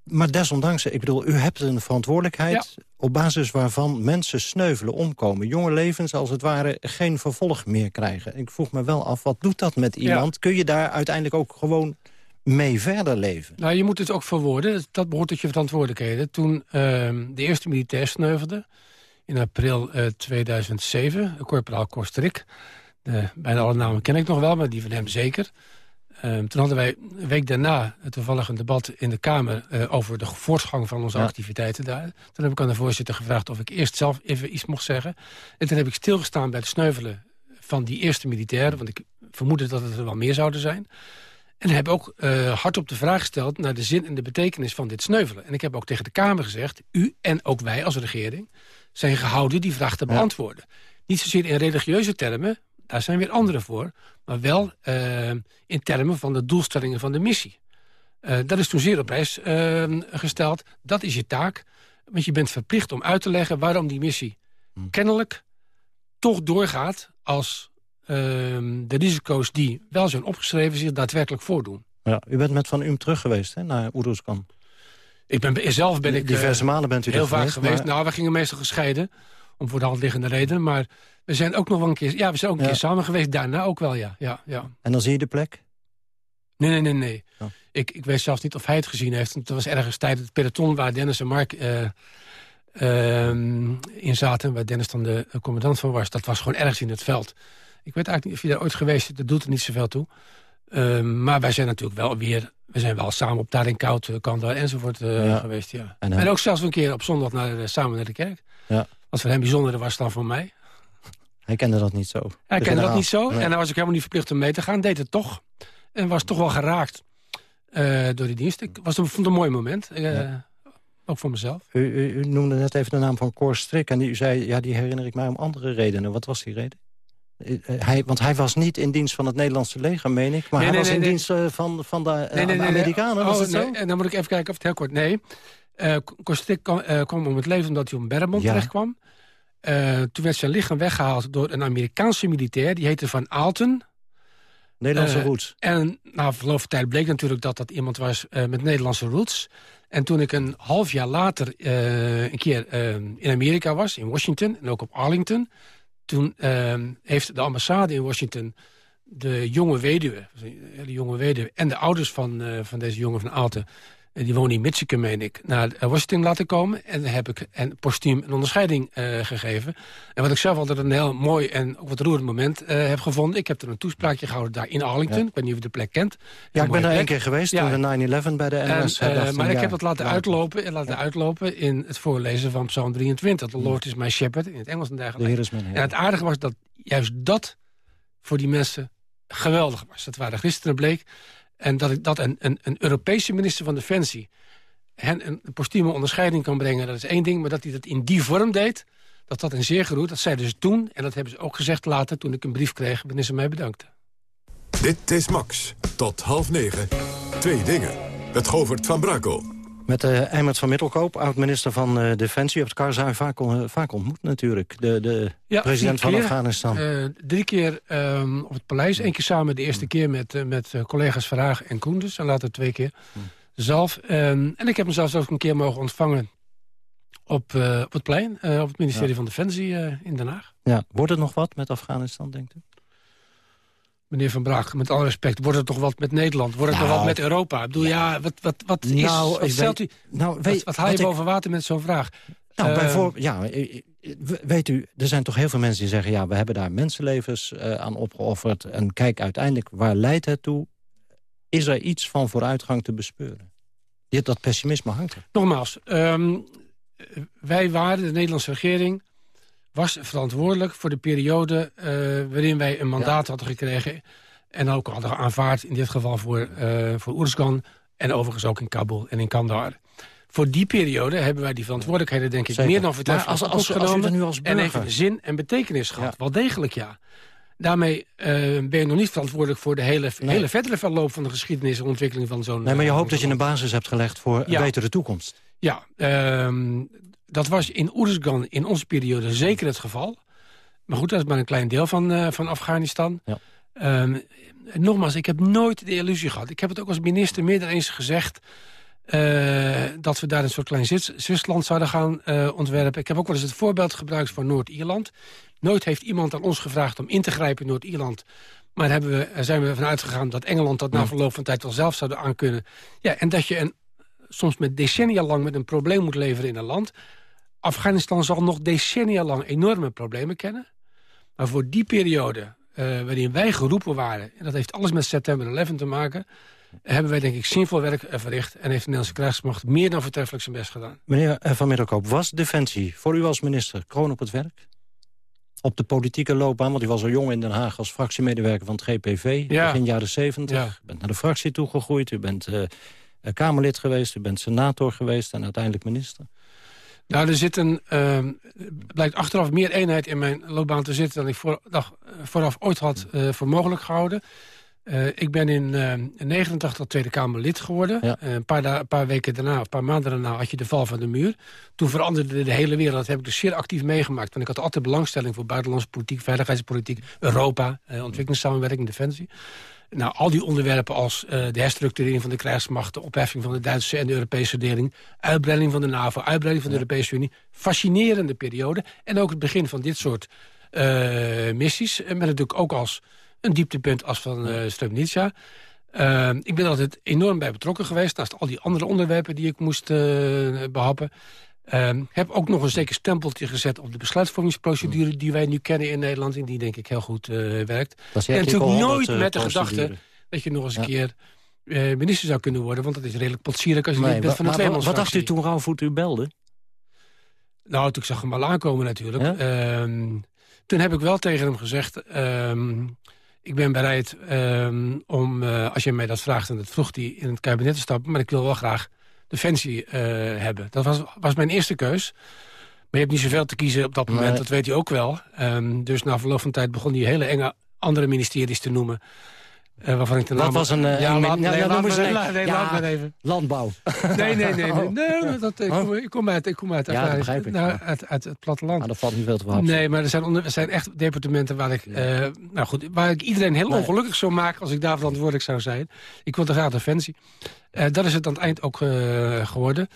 Speaker 11: maar desondanks, ik bedoel, u hebt een verantwoordelijkheid... Ja. op basis waarvan mensen sneuvelen, omkomen. Jonge levens, als het ware, geen vervolg meer krijgen. Ik vroeg me wel af, wat doet dat met iemand? Ja. Kun je daar uiteindelijk ook gewoon mee verder leven?
Speaker 12: Nou, je moet het ook verwoorden. Dat behoort tot je verantwoordelijkheden. Toen uh, de eerste militair sneuvelde, in april uh, 2007, corporaal Kostrik... Uh, bijna alle namen ken ik nog wel, maar die van hem zeker. Uh, toen hadden wij een week daarna toevallig een debat in de Kamer... Uh, over de voortgang van onze ja. activiteiten daar. Toen heb ik aan de voorzitter gevraagd of ik eerst zelf even iets mocht zeggen. En toen heb ik stilgestaan bij het sneuvelen van die eerste militairen... want ik vermoedde dat het er wel meer zouden zijn. En heb ook uh, hardop de vraag gesteld naar de zin en de betekenis van dit sneuvelen. En ik heb ook tegen de Kamer gezegd... u en ook wij als regering zijn gehouden die vraag te beantwoorden. Ja. Niet zozeer in religieuze termen, daar zijn weer anderen voor. Maar wel uh, in termen van de doelstellingen van de missie. Uh, dat is toen zeer op prijs uh, gesteld. Dat is je taak. Want je bent verplicht om uit te leggen waarom die missie hmm. kennelijk toch doorgaat als ehm, de risico's die wel zijn opgeschreven zich daadwerkelijk voordoen.
Speaker 11: Ja, u bent met Van Uhm terug geweest hè, naar Oeruzkan.
Speaker 12: Ik ben, zelf ben ik
Speaker 11: Diverse malen bent u
Speaker 12: heel vaak
Speaker 11: geweest.
Speaker 12: geweest.
Speaker 11: maar-
Speaker 12: Nou, we gingen meestal gescheiden, om voor de hand liggende redenen. Maar we zijn ook nog wel een keer, ja, we zijn ook een keer samen geweest. Daarna ook wel, ja. ja, ja.
Speaker 11: En dan zie je de plek?
Speaker 12: Nee, nee, nee, nee.
Speaker 11: Oh.
Speaker 12: Ik, ik weet zelfs niet of hij het gezien heeft. Het was ergens tijdens het peloton waar Dennis en Mark eh, ehm, in zaten. Waar Dennis dan de commandant van was. Dat was gewoon ergens in het veld. Ik weet eigenlijk niet of je daar ooit geweest is. Dat doet er niet zoveel toe. Ehm, maar wij zijn natuurlijk wel weer... We zijn wel samen op Darin Koud, eh, Kandahar enzovoort eh,
Speaker 11: Ja.
Speaker 12: geweest, ja.
Speaker 11: En
Speaker 12: En, ook zelfs een keer op zondag naar, samen naar de kerk.
Speaker 11: Ja.
Speaker 12: Wat voor hem bijzonder was dan voor mij.
Speaker 11: Hij kende dat niet zo.
Speaker 12: Hij
Speaker 11: De
Speaker 12: kende dat niet zo.
Speaker 11: Nee.
Speaker 12: En hij was ook helemaal niet verplicht om mee te gaan. Deed het toch. En was toch wel geraakt eh, door die dienst. Ik was, vond het een mooi moment. eh,
Speaker 11: Ja.
Speaker 12: Ook voor mezelf.
Speaker 11: U, u, u noemde net even de naam van Cor Strik. En die, u zei, ja, die herinner ik mij om andere redenen. Wat was die reden? Eh, Hij, want hij was niet in dienst van het Nederlandse leger, meen ik. Maar
Speaker 12: Nee,
Speaker 11: hij
Speaker 12: nee,
Speaker 11: was in dienst van, van de. Amerikanen, was
Speaker 12: Oh,
Speaker 11: het zo?
Speaker 12: nee, En dan moet ik even kijken of het heel kort... Nee, Kostik kwam, eh, kwam om het leven omdat hij op Bermond
Speaker 11: Ja.
Speaker 12: terecht kwam. Eh, toen werd zijn lichaam weggehaald door een Amerikaanse militair. Die heette Van Aalten.
Speaker 11: Nederlandse
Speaker 12: Eh,
Speaker 11: roots.
Speaker 12: En na verloop van tijd bleek natuurlijk dat dat iemand was eh, met Nederlandse roots. En toen ik een half jaar later een keer in Amerika was, in Washington en ook op Arlington... toen eh, heeft de ambassade in Washington de jonge weduwe, de jonge weduwe en de ouders van, van deze jongen van Aalten... die wonen in Michigan, meen ik, naar Washington laten komen. En heb ik een postuum een onderscheiding eh, gegeven. En wat ik zelf altijd een heel mooi en ook wat roerend moment eh, heb gevonden... ik heb er een toespraakje gehouden daar in Arlington.
Speaker 11: Ja.
Speaker 12: Ik weet niet of je de plek kent.
Speaker 11: Ja, ik ben daar één keer geweest
Speaker 12: Ja.
Speaker 11: toen de 9-11 bij de
Speaker 12: En,
Speaker 11: NS.
Speaker 12: eh, maar ik heb dat laten uitlopen, en laten uitlopen in het voorlezen van Psalm 23. The Lord is my shepherd, in het Engels en
Speaker 11: De
Speaker 12: dergelijke.
Speaker 11: Heer is mijn
Speaker 12: En het aardige was dat juist dat voor die mensen geweldig was. Dat waren christenen bleek. En dat, ik, dat een, een, een Europese minister van Defensie... hen een postume onderscheiding kan brengen, dat is één ding. Maar dat hij dat in die vorm deed, dat dat een zeer geroerd. Dat zeiden ze toen, en dat hebben ze ook gezegd later... toen ik een brief kreeg, wanneer ze mij bedankten.
Speaker 5: Dit is Max. Tot half negen. Twee dingen. Het Govert van Brakel.
Speaker 11: Met uh, Eimert van Middelkoop, oud-minister van eh, Defensie. U hebt Karzai vaak, on- vaak ontmoet natuurlijk. De, de
Speaker 12: Ja,
Speaker 11: president van
Speaker 12: keer.
Speaker 11: Afghanistan.
Speaker 12: Eh, drie keer ehm, op het paleis. Eén keer samen de eerste keer met, eh, met eh, collega's Verhaag en Koenders. En later twee keer zelf. Ehm, en ik heb hem zelfs ook een keer mogen ontvangen op, eh, op het plein. eh, op het ministerie
Speaker 11: Ja.
Speaker 12: van Defensie eh, in Den Haag.
Speaker 11: ja, wordt het nog wat met Afghanistan, denkt u?
Speaker 12: Meneer Van Braak, met alle respect, wordt het toch wat met Nederland? Wordt het nog
Speaker 11: Nou,
Speaker 12: wat met Europa? Ik bedoel, ja, wat, wat, wat is...
Speaker 11: Nou,
Speaker 12: wat
Speaker 11: ik
Speaker 12: stelt
Speaker 11: weet-
Speaker 12: u,
Speaker 11: nou,
Speaker 12: wat,
Speaker 11: weet-
Speaker 12: wat haal je
Speaker 11: wat ik-
Speaker 12: boven water met zo'n vraag?
Speaker 11: Nou,
Speaker 12: Ehm,
Speaker 11: bijvoorbeeld, ja, eh, eh, weet u, er zijn toch heel veel mensen die zeggen... ja, we hebben daar mensenlevens eh, aan opgeofferd... en kijk uiteindelijk, waar leidt het toe? Is er iets van vooruitgang te bespeuren? Dit, dat pessimisme hangt er.
Speaker 12: Nogmaals, ehm, wij waren, de Nederlandse regering... was verantwoordelijk voor de periode eh, waarin wij een mandaat hadden gekregen... en ook hadden aanvaard, in dit geval voor, eh voor Oerskan... en overigens ook in Kabul en in Kandahar. Voor die periode hebben wij die verantwoordelijkheden, denk ik...
Speaker 11: Zeker.
Speaker 12: meer dan vertrouwd
Speaker 11: als- als- als u
Speaker 12: genomen...
Speaker 11: nu als
Speaker 12: en heeft zin en betekenis gehad. Wel degelijk, ja. Daarmee eh, ben je nog niet verantwoordelijk voor de hele,
Speaker 11: Nee.
Speaker 12: hele verdere verloop... van de geschiedenis en ontwikkeling van zo'n...
Speaker 11: Nee, maar je hoopt dat je een basis hebt gelegd voor
Speaker 12: Ja.
Speaker 11: een betere toekomst.
Speaker 12: ja, ehm, dat was in Oeruzgan in onze periode zeker het geval. Maar goed, dat is maar een klein deel van, eh, van Afghanistan.
Speaker 11: Ja.
Speaker 12: Ehm, nogmaals, ik heb nooit de illusie gehad. Ik heb het ook als minister meer dan eens gezegd... eh, dat we daar een soort klein Zwits- Zwitserland zouden gaan eh, ontwerpen. Ik heb ook wel eens het voorbeeld gebruikt voor Noord-Ierland. Nooit heeft iemand aan ons gevraagd om in te grijpen in Noord-Ierland... Maar we, er zijn we ervan uitgegaan dat Engeland dat na verloop van tijd wel zelf zouden aankunnen. Ja, en dat je een, soms met decennia lang met een probleem moet leveren in een land. Afghanistan zal nog decennia lang enorme problemen kennen. Maar voor die periode eh, waarin wij geroepen waren... en dat heeft alles met september 11 te maken... hebben wij denk ik zinvol werk eh, verricht... en heeft de Nederlandse krijgsmacht meer dan voortreffelijk zijn best gedaan.
Speaker 11: Meneer eh, Van Middelkoop, was Defensie voor u als minister kroon op het werk? Op de politieke loopbaan, want u was al jong in Den Haag... als fractiemedewerker van het GPV,
Speaker 12: Ja.
Speaker 11: begin jaren 70.
Speaker 12: Ja.
Speaker 11: U bent naar de fractie toegegroeid, u bent Kamerlid geweest... u bent senator geweest en uiteindelijk minister.
Speaker 12: Nou, er zit een, ehm, blijkt achteraf meer eenheid in mijn loopbaan te zitten... dan ik voor, dag, eh, vooraf ooit had eh, voor mogelijk gehouden. Uh, ik ben in uh, 89 Tweede Kamer lid geworden. Ja. Een, paar een, paar weken daarna, een paar maanden daarna had je de val van de muur. Toen veranderde de hele wereld. Dat heb ik dus zeer actief meegemaakt. Want ik had altijd belangstelling voor buitenlandse politiek, veiligheidspolitiek, Europa, ontwikkelingssamenwerking, defensie. Nou, al die onderwerpen als de herstructurering van de krijgsmacht... de opheffing van de Duitse en de Europese deling... uitbreiding van de NAVO, uitbreiding van de Europese Unie... fascinerende periode. En ook het begin van dit soort missies. Met natuurlijk ook als een dieptepunt als van uh, Srebrenica. Uh, ik ben altijd enorm bij betrokken geweest... naast al die andere onderwerpen die ik moest uh, behappen. Uh, heb ook nog een zeker stempeltje gezet op de besluitvormingsprocedure... die wij nu kennen in Nederland en die denk ik heel goed werkt. en natuurlijk nooit met de gedachte dat je nog eens een keer... minister zou kunnen worden, want dat is redelijk potsierlijk als je nee, bent van de tweemansfractie.
Speaker 11: Wat dacht u toen Rauwvoet u belde?
Speaker 12: Nou, toen ik zag hem al aankomen natuurlijk. Ehm, toen heb ik wel tegen hem gezegd... Ehm, ik ben bereid um, om, uh, als je mij dat vraagt... en dat vroeg hij in het kabinet te stappen... maar ik wil wel graag Defensie uh, hebben. Dat was, was mijn eerste keus. Maar je hebt niet zoveel te kiezen op dat moment, nee. dat weet hij ook wel. Um, dus na verloop van tijd begon hij hele enge andere ministeries te noemen. Uh, waarvan ik de naam...
Speaker 11: Dat was een... Uh,
Speaker 12: ja, laat,
Speaker 11: nee,
Speaker 12: ja,
Speaker 11: laat, nee,
Speaker 12: laat, nee,
Speaker 11: ja,
Speaker 12: laat me even.
Speaker 11: Landbouw.
Speaker 12: Nee, nee, nee. nee, nee dat, ik, kom, ik, kom uit, ik kom uit,
Speaker 11: ja,
Speaker 12: uit,
Speaker 11: begrijp ik,
Speaker 12: nou, uit, uit het platteland.
Speaker 11: Nou, dat valt niet veel te verhapsen.
Speaker 12: Nee, maar er zijn, onder, er zijn echt departementen waar ik, uh, nou goed, waar ik iedereen heel ongelukkig zou maken... als ik daar verantwoordelijk zou zijn. Ik wil de graag Defensie. Dat is het aan het eind ook geworden.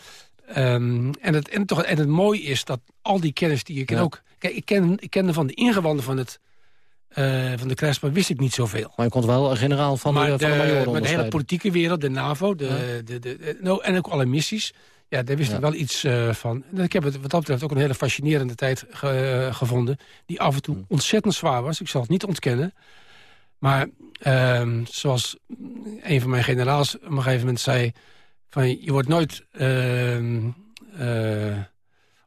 Speaker 12: Um, en, het, en, toch, en het mooie is dat al die kennis die ik ja. ook... Kijk, ik, ken, ik kende van de ingewanden van het uh, van de krijgsmacht wist ik niet zoveel.
Speaker 11: Maar je kon wel een generaal van
Speaker 12: maar
Speaker 11: de,
Speaker 12: de,
Speaker 11: van de
Speaker 12: Maar de hele politieke wereld, de NAVO, de, ja. de, de, de, no, en ook alle missies... Ja, daar wist ja. ik wel iets uh, van. En ik heb het wat dat betreft ook een hele fascinerende tijd ge, uh, gevonden... die af en toe hmm. ontzettend zwaar was. Ik zal het niet ontkennen. Maar uh, zoals een van mijn generaals op een gegeven moment zei... Van, je wordt nooit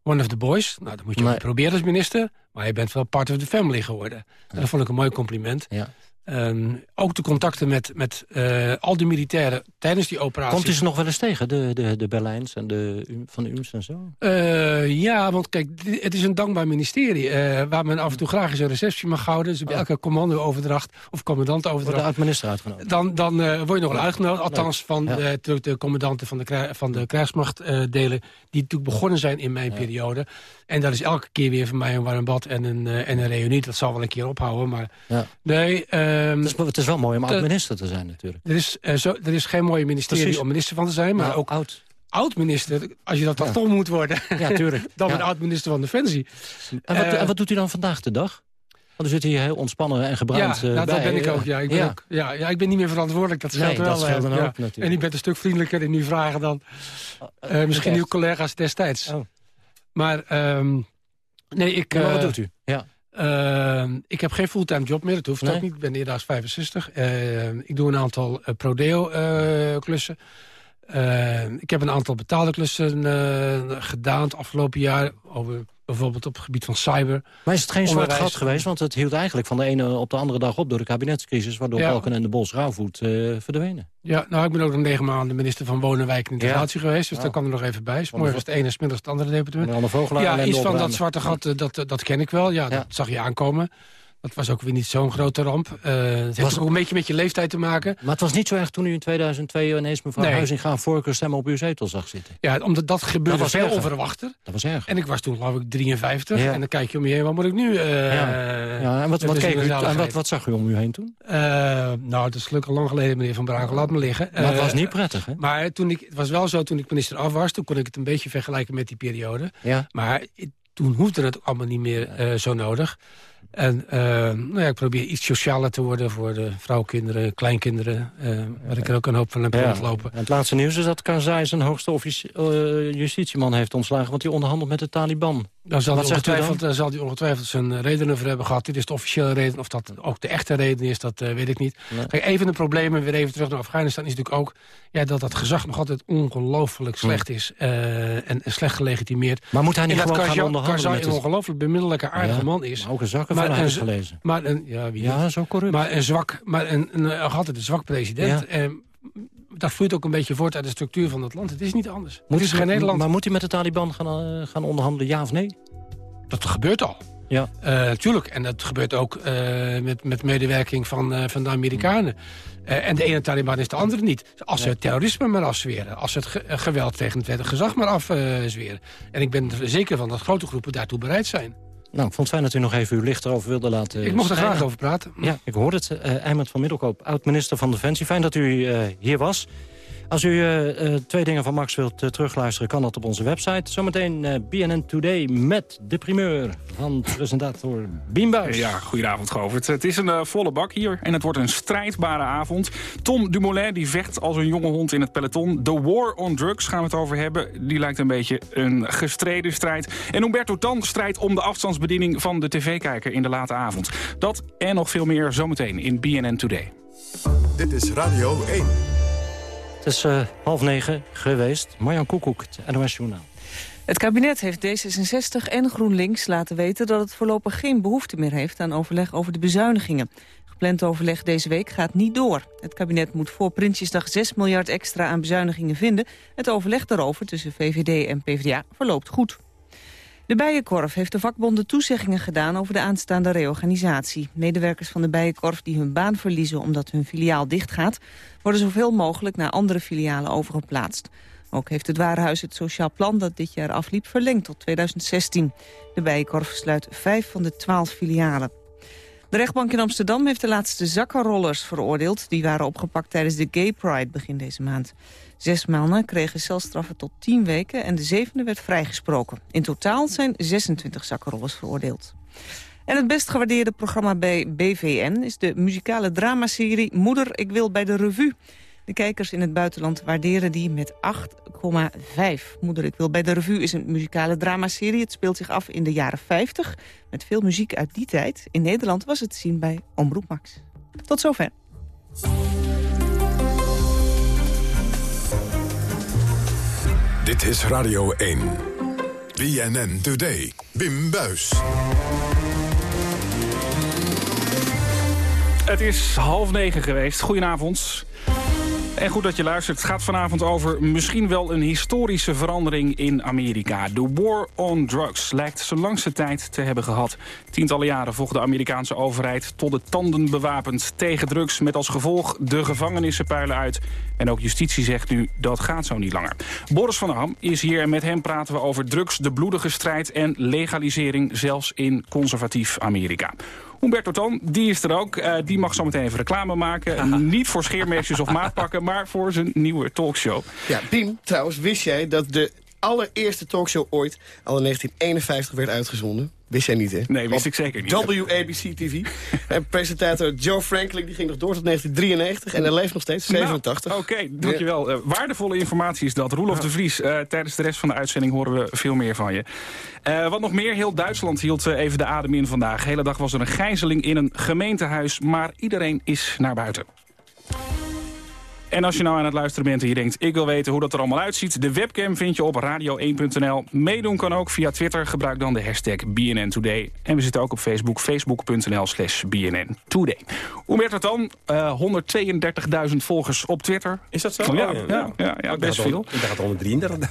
Speaker 12: one of the boys. Nou, dat moet je nee. proberen als minister. Maar je bent wel part of the family geworden. En dat vond ik een mooi compliment.
Speaker 11: Ja.
Speaker 12: Um, ook de contacten met, met uh, al die militairen tijdens die operatie.
Speaker 11: Komt u ze nog wel eens tegen, de, de, de Berlijns en de van de UMS en zo?
Speaker 12: Uh, ja, want kijk, het is een dankbaar ministerie... Uh, waar men af en toe graag eens een receptie mag houden. Dus bij oh. elke commando-overdracht of commandantoverdracht...
Speaker 11: Wordt de minister uitgenodigd?
Speaker 12: Dan, dan word je nog wel uitgenodigd. Althans, van ja. de, de, commandanten van de, van de krijgsmachtdelen... die natuurlijk begonnen zijn in mijn ja. periode. En dat is elke keer weer voor mij een warm bad en een, en een reunie. Dat zal wel een keer ophouden, maar... Nee...
Speaker 11: Um, het, is, het, is, wel mooi om oud-minister te zijn natuurlijk.
Speaker 12: Er is, uh, zo, er is geen mooie ministerie Precies. om minister van te zijn, maar nou, ook
Speaker 11: oud.
Speaker 12: Oud-minister, als je dat dan ja. toch moet worden,
Speaker 11: ja, tuurlijk.
Speaker 12: dan
Speaker 11: ja.
Speaker 12: een oud-minister van Defensie.
Speaker 11: En wat, uh, en wat doet u dan vandaag de dag? Want u zit hier heel ontspannen en gebruind
Speaker 12: ja, nou,
Speaker 11: bij.
Speaker 12: dat ben ik ook. Ja, ik ben, ja. Ook, ja, ja, ik ben niet meer verantwoordelijk. Dat scheelt
Speaker 11: nee,
Speaker 12: wel.
Speaker 11: Dat scheelt dan ook, natuurlijk.
Speaker 12: En ik ben een stuk vriendelijker in uw vragen dan uh, misschien uw collega's destijds.
Speaker 11: Oh.
Speaker 12: Maar um, nee, ik...
Speaker 11: wat doet u? Ja.
Speaker 12: Uh, ik heb geen fulltime job meer, dat hoeft nee. ook niet. Ik ben eerder 65. Uh, ik doe een aantal uh, prodeo-klussen. ik heb een aantal betaalde klussen gedaan het afgelopen jaar. Over, bijvoorbeeld op het gebied van cyber.
Speaker 11: Maar is het geen zwart gat geweest? Want het hield eigenlijk van de ene op de andere dag op door de kabinetscrisis... waardoor ja. Balken en de Bos Rauwvoet verdwenen.
Speaker 12: Ja, nou, ik ben ook nog negen maanden minister van Wonen, Wijk en Integratie ja. geweest. Dus daar kan er nog even bij. Morgen is het ene, smiddags het andere departement. Ja, iets van dat zwarte gat, dat, dat ken ik wel. Ja, ja, dat zag je aankomen. Dat was ook weer niet zo'n grote ramp. Uh, het heeft ook een beetje met je leeftijd te maken.
Speaker 11: Maar het was niet zo erg toen u in 2002 ineens mevrouw nee. Huizinga een voorkeurstem op uw zetel zag zitten.
Speaker 12: Ja, omdat dat gebeurde dat veel onverwachter.
Speaker 11: Dat was erg.
Speaker 12: En ik was toen geloof ik 53. Ja. En dan kijk je om je heen, wat moet ik nu? Uh,
Speaker 11: ja. ja. en wat, wat, keek u, en wat, wat zag u om u heen toen?
Speaker 12: Uh, nou, dat is gelukkig lang geleden, meneer Van Brakel. Laat me liggen.
Speaker 11: Maar het was niet prettig, hè?
Speaker 12: Maar toen ik, het was wel zo, toen ik minister af was... toen kon ik het een beetje vergelijken met die periode.
Speaker 11: Ja.
Speaker 12: Maar toen hoefde het allemaal niet meer zo nodig. En uh, nou ja, ik probeer iets socialer te worden voor de vrouwkinderen, kleinkinderen. Uh, waar ik er ook een hoop van heb ja. rondlopen.
Speaker 11: En het laatste nieuws is dat Karzai zijn hoogste uh, justitieman heeft ontslagen... want hij onderhandelt met de Taliban.
Speaker 12: Dan zal, hij ongetwijfeld, dan? zal hij ongetwijfeld zijn reden voor hebben gehad. Dit is de officiële reden. Of dat ook de echte reden is, dat weet ik niet. Nee. Kijk, een van de problemen, weer even terug naar Afghanistan... is natuurlijk ook ja, dat dat gezag nog altijd ongelooflijk slecht is. en, en, slecht gelegitimeerd.
Speaker 11: Maar moet hij niet
Speaker 12: en
Speaker 11: gewoon
Speaker 12: Karzai,
Speaker 11: gaan onderhandelen
Speaker 12: Karzai een ongelooflijk bemiddelijke, aardige ja, man is.
Speaker 11: Maar ook een zakken een, gelezen.
Speaker 12: Maar een, ja, wie
Speaker 11: ja, zo corrupt.
Speaker 12: Maar een zwak, maar een, een, een altijd een zwak president. Ja. Dat vloeit ook een beetje voort uit de structuur van het land. Het is niet anders.
Speaker 11: Moet
Speaker 12: het is geen Nederland.
Speaker 11: Maar moet hij met de Taliban gaan, uh, gaan onderhandelen, ja of nee?
Speaker 12: Dat gebeurt al. Ja. tuurlijk, en dat gebeurt ook met, met medewerking van, van de Amerikanen. en de ene Taliban is de andere niet. Als ze het terrorisme maar afzweren. Als ze het geweld tegen het wettig gezag maar afzweren. en ik ben er zeker van dat grote groepen daartoe bereid zijn.
Speaker 13: Nou, ik vond het fijn dat u nog even uw licht erover wilde laten
Speaker 12: Ik mocht er graag over praten.
Speaker 13: Ja, ik hoorde het. Uh, Eimert van Middelkoop, oud-minister van Defensie. Fijn dat u uh, hier was. Als u uh, twee dingen van Max wilt uh, terugluisteren, kan dat op onze website. Zometeen uh, BNN Today met de primeur van presentator Biembuis.
Speaker 14: Ja, goedenavond Govert. Het is een volle bak hier en het wordt een strijdbare avond. Tom Dumoulin die vecht als een jonge hond in het peloton. The War on Drugs gaan we het over hebben. Die lijkt een beetje een gestreden strijd. En Humberto Tan strijdt om de afstandsbediening van de tv-kijker in de late avond. Dat en nog veel meer zometeen in BNN Today.
Speaker 5: Dit is Radio 1.
Speaker 13: Het is uh, half negen geweest. Marjan Koekoek, het NOS.
Speaker 1: Het kabinet heeft D66 en GroenLinks laten weten dat het voorlopig geen behoefte meer heeft aan overleg over de bezuinigingen. Gepland overleg deze week gaat niet door. Het kabinet moet voor Prinsjesdag 6 miljard extra aan bezuinigingen vinden. Het overleg daarover tussen VVD en PvdA verloopt goed. De Bijenkorf heeft de vakbonden toezeggingen gedaan over de aanstaande reorganisatie. Medewerkers van de Bijenkorf die hun baan verliezen omdat hun filiaal dichtgaat... worden zoveel mogelijk naar andere filialen overgeplaatst. Ook heeft het Warenhuis het sociaal plan dat dit jaar afliep verlengd tot 2016. De Bijenkorf sluit vijf van de twaalf filialen. De rechtbank in Amsterdam heeft de laatste zakkenrollers veroordeeld. Die waren opgepakt tijdens de Gay Pride begin deze maand. Zes mannen kregen celstraffen tot tien weken en de zevende werd vrijgesproken. In totaal zijn 26 zakkenrollers veroordeeld. En het best gewaardeerde programma bij BVN is de muzikale dramaserie Moeder, ik wil bij de revue. De kijkers in het buitenland waarderen die met 8,5. Moeder, ik wil bij de revue is een muzikale dramaserie. Het speelt zich af in de jaren 50 met veel muziek uit die tijd. In Nederland was het te zien bij Omroep Max. Tot zover.
Speaker 5: Dit is Radio 1. BNN Today. Wim Buis.
Speaker 14: Het is half negen geweest. Goedenavond. En goed dat je luistert. Het gaat vanavond over misschien wel een historische verandering in Amerika. De war on drugs lijkt zijn langste tijd te hebben gehad. Tientallen jaren vocht de Amerikaanse overheid tot de tanden bewapend tegen drugs... met als gevolg de gevangenissen puilen uit. En ook justitie zegt nu dat gaat zo niet langer. Boris van der Ham is hier en met hem praten we over drugs, de bloedige strijd... en legalisering zelfs in conservatief Amerika. Humberto Tan, die is er ook. Uh, die mag zo meteen even reclame maken. Niet voor scheermesjes of maatpakken, maar voor zijn nieuwe talkshow.
Speaker 15: Ja, Piem, trouwens, wist jij dat de allereerste talkshow ooit al in 1951 werd uitgezonden? Wist jij niet, hè?
Speaker 14: Nee, wist ik zeker niet.
Speaker 15: WABC TV. en presentator Joe Franklin die ging nog door tot 1993 en hij leeft nog steeds, 87.
Speaker 14: Nou, Oké, dankjewel. Uh, waardevolle informatie is dat. Roelof de Vries, uh, tijdens de rest van de uitzending horen we veel meer van je. Uh, wat nog meer, heel Duitsland hield even de adem in vandaag. De hele dag was er een gijzeling in een gemeentehuis, maar iedereen is naar buiten. En als je nou aan het luisteren bent en je denkt... ik wil weten hoe dat er allemaal uitziet... de webcam vind je op radio1.nl. Meedoen kan ook via Twitter. Gebruik dan de hashtag BNN Today. En we zitten ook op Facebook. Facebook.nl slash BNN Today. Hoe werd het dan? Uh, 132.000 volgers op Twitter.
Speaker 8: Is dat zo?
Speaker 14: Ja, oh, ja, ja, ja, best veel.
Speaker 8: Ik dacht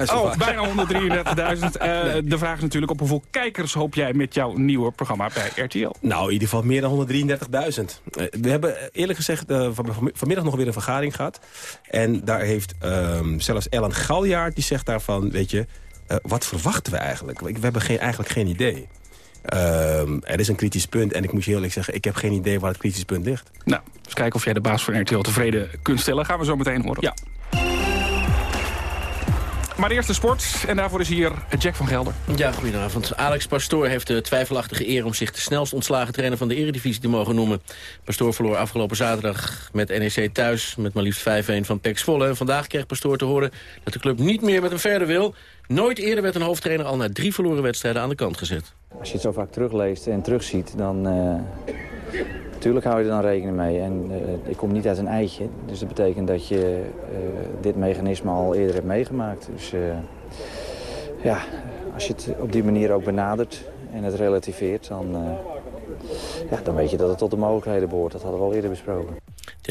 Speaker 8: 133.000.
Speaker 14: Oh, bijna 133.000. Uh, de vraag is natuurlijk op hoeveel kijkers hoop jij met jouw nieuwe programma bij RTL?
Speaker 8: Nou, in ieder geval meer dan 133.000. Uh, we hebben eerlijk gezegd van, vanmiddag nog weer een vergadering gehad. En daar heeft um, zelfs Ellen Galjaard, die zegt daarvan... weet je, uh, wat verwachten we eigenlijk? We hebben geen, eigenlijk geen idee. Um, er is een kritisch punt en ik moet je eerlijk zeggen... ik heb geen idee waar het kritisch punt ligt.
Speaker 14: Nou, eens kijken of jij de baas van RTL tevreden kunt stellen. Gaan we zo meteen horen.
Speaker 8: Ja.
Speaker 14: Maar eerst de sport. En daarvoor is hier Jack van Gelder.
Speaker 16: Ja, goedenavond. Alex Pastoor heeft de twijfelachtige eer... om zich de snelst ontslagen trainer van de eredivisie te mogen noemen. Pastoor verloor afgelopen zaterdag met NEC thuis... met maar liefst 5-1 van PEC Zwolle. En vandaag kreeg Pastoor te horen dat de club niet meer met hem verder wil. Nooit eerder werd een hoofdtrainer al na drie verloren wedstrijden aan de kant gezet.
Speaker 17: Als je het zo vaak terugleest en terugziet, dan... Uh Tuurlijk hou je er dan rekening mee. En uh, ik kom niet uit een eitje. Dus dat betekent dat je uh, dit mechanisme al eerder hebt meegemaakt. Dus uh, ja, als je het op die manier ook benadert en het relativeert... dan, ja, dan weet je dat het tot de mogelijkheden behoort. Dat hadden we al eerder besproken.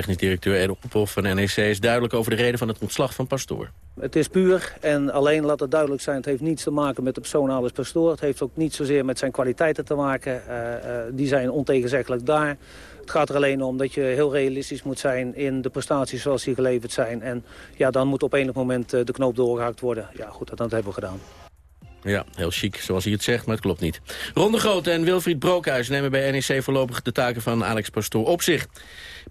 Speaker 16: Technisch directeur Edo Popov van NEC is duidelijk over de reden van het ontslag van Pastoor.
Speaker 18: Het is puur en alleen laat het duidelijk zijn... het heeft niets te maken met de persoon Alex Pastoor. Het heeft ook niet zozeer met zijn kwaliteiten te maken. die zijn ontegenzeggelijk daar. Het gaat er alleen om dat je heel realistisch moet zijn in de prestaties zoals die geleverd zijn. En ja, dan moet op enig moment de knoop doorgehakt worden. Ja, goed, dat hebben we gedaan.
Speaker 16: Ja, heel chic, zoals hij het zegt, maar het klopt niet. Ronde Groot en Wilfried Brookhuis nemen bij NEC voorlopig de taken van Alex Pastoor op zich.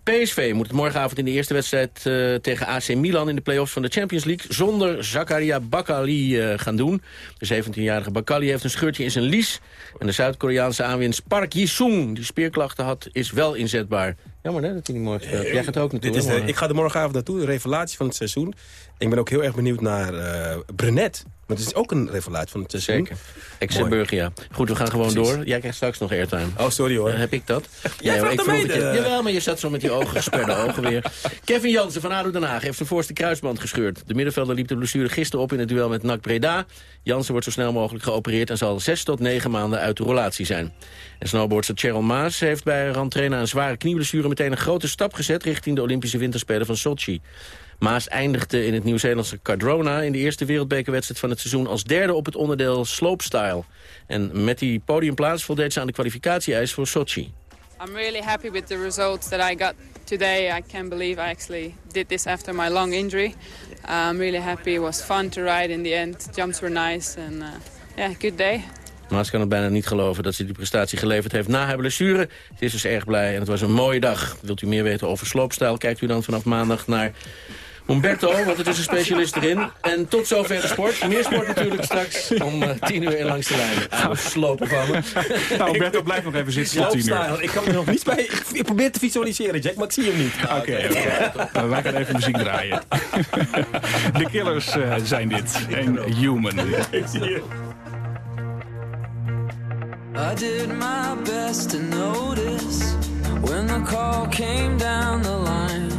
Speaker 16: PSV moet het morgenavond in de eerste wedstrijd uh, tegen AC Milan... in de play-offs van de Champions League zonder Zakaria Bakali uh, gaan doen. De 17-jarige Bakali heeft een scheurtje in zijn lies. En de Zuid-Koreaanse aanwinst Park Ji-sung, die speerklachten had, is wel inzetbaar. Jammer hè, dat hij niet morgen speelt. Jij gaat ook naartoe.
Speaker 8: Dit is ik ga er morgenavond naartoe, de revelatie van het seizoen. Ik ben ook heel erg benieuwd naar uh, Brenet. Maar het is ook een revelatie van het seizoen.
Speaker 16: Zeker. Exenburg, ja. Goed, we gaan gewoon door. Jij krijgt straks nog airtime.
Speaker 8: Oh, sorry hoor.
Speaker 16: heb ik dat?
Speaker 8: Jij ja, ik
Speaker 16: vroeg het je. Jawel, maar je zat zo met die ogen gesperde ogen weer. Kevin Jansen van ADO Den Haag heeft zijn voorste kruisband gescheurd. De middenvelder liep de blessure gisteren op in het duel met NAC Breda. Jansen wordt zo snel mogelijk geopereerd... en zal zes tot negen maanden uit de relatie zijn. En snowboardster Cheryl Maas heeft bij Rantrena een zware knieblessure... meteen een grote stap gezet richting de Olympische Winterspelen van Sochi. Maas eindigde in het Nieuw-Zeelandse Cardrona... in de eerste wereldbekerwedstrijd van het seizoen... als derde op het onderdeel slopestyle. En met die podiumplaats voldeed ze aan de kwalificatie-eis voor Sochi.
Speaker 19: I'm really happy with the results that I got today. I can't believe I actually did this after my long injury. I'm really happy. It was fun to ride in the end. Jumps were nice and uh, yeah, good day.
Speaker 16: Maas kan het bijna niet geloven dat ze die prestatie geleverd heeft na haar blessure. Ze is dus erg blij en het was een mooie dag. Wilt u meer weten over sloopstijl, kijkt u dan vanaf maandag naar Humberto, want het is een specialist erin. En tot zover de sport. Meer sport natuurlijk straks om uh, tien uur in langs de lijn. Ah, slopen van me.
Speaker 20: Nou, Humberto, blijf nog even zitten tot tien uur.
Speaker 8: Ik kan er nog niets bij. Ik probeer te visualiseren, Jack, maar ik zie hem niet.
Speaker 20: Oké, okay, wij gaan even muziek draaien. de Killers uh, zijn dit. En Human. Ik zie je. I did my best to notice when the call came down the line.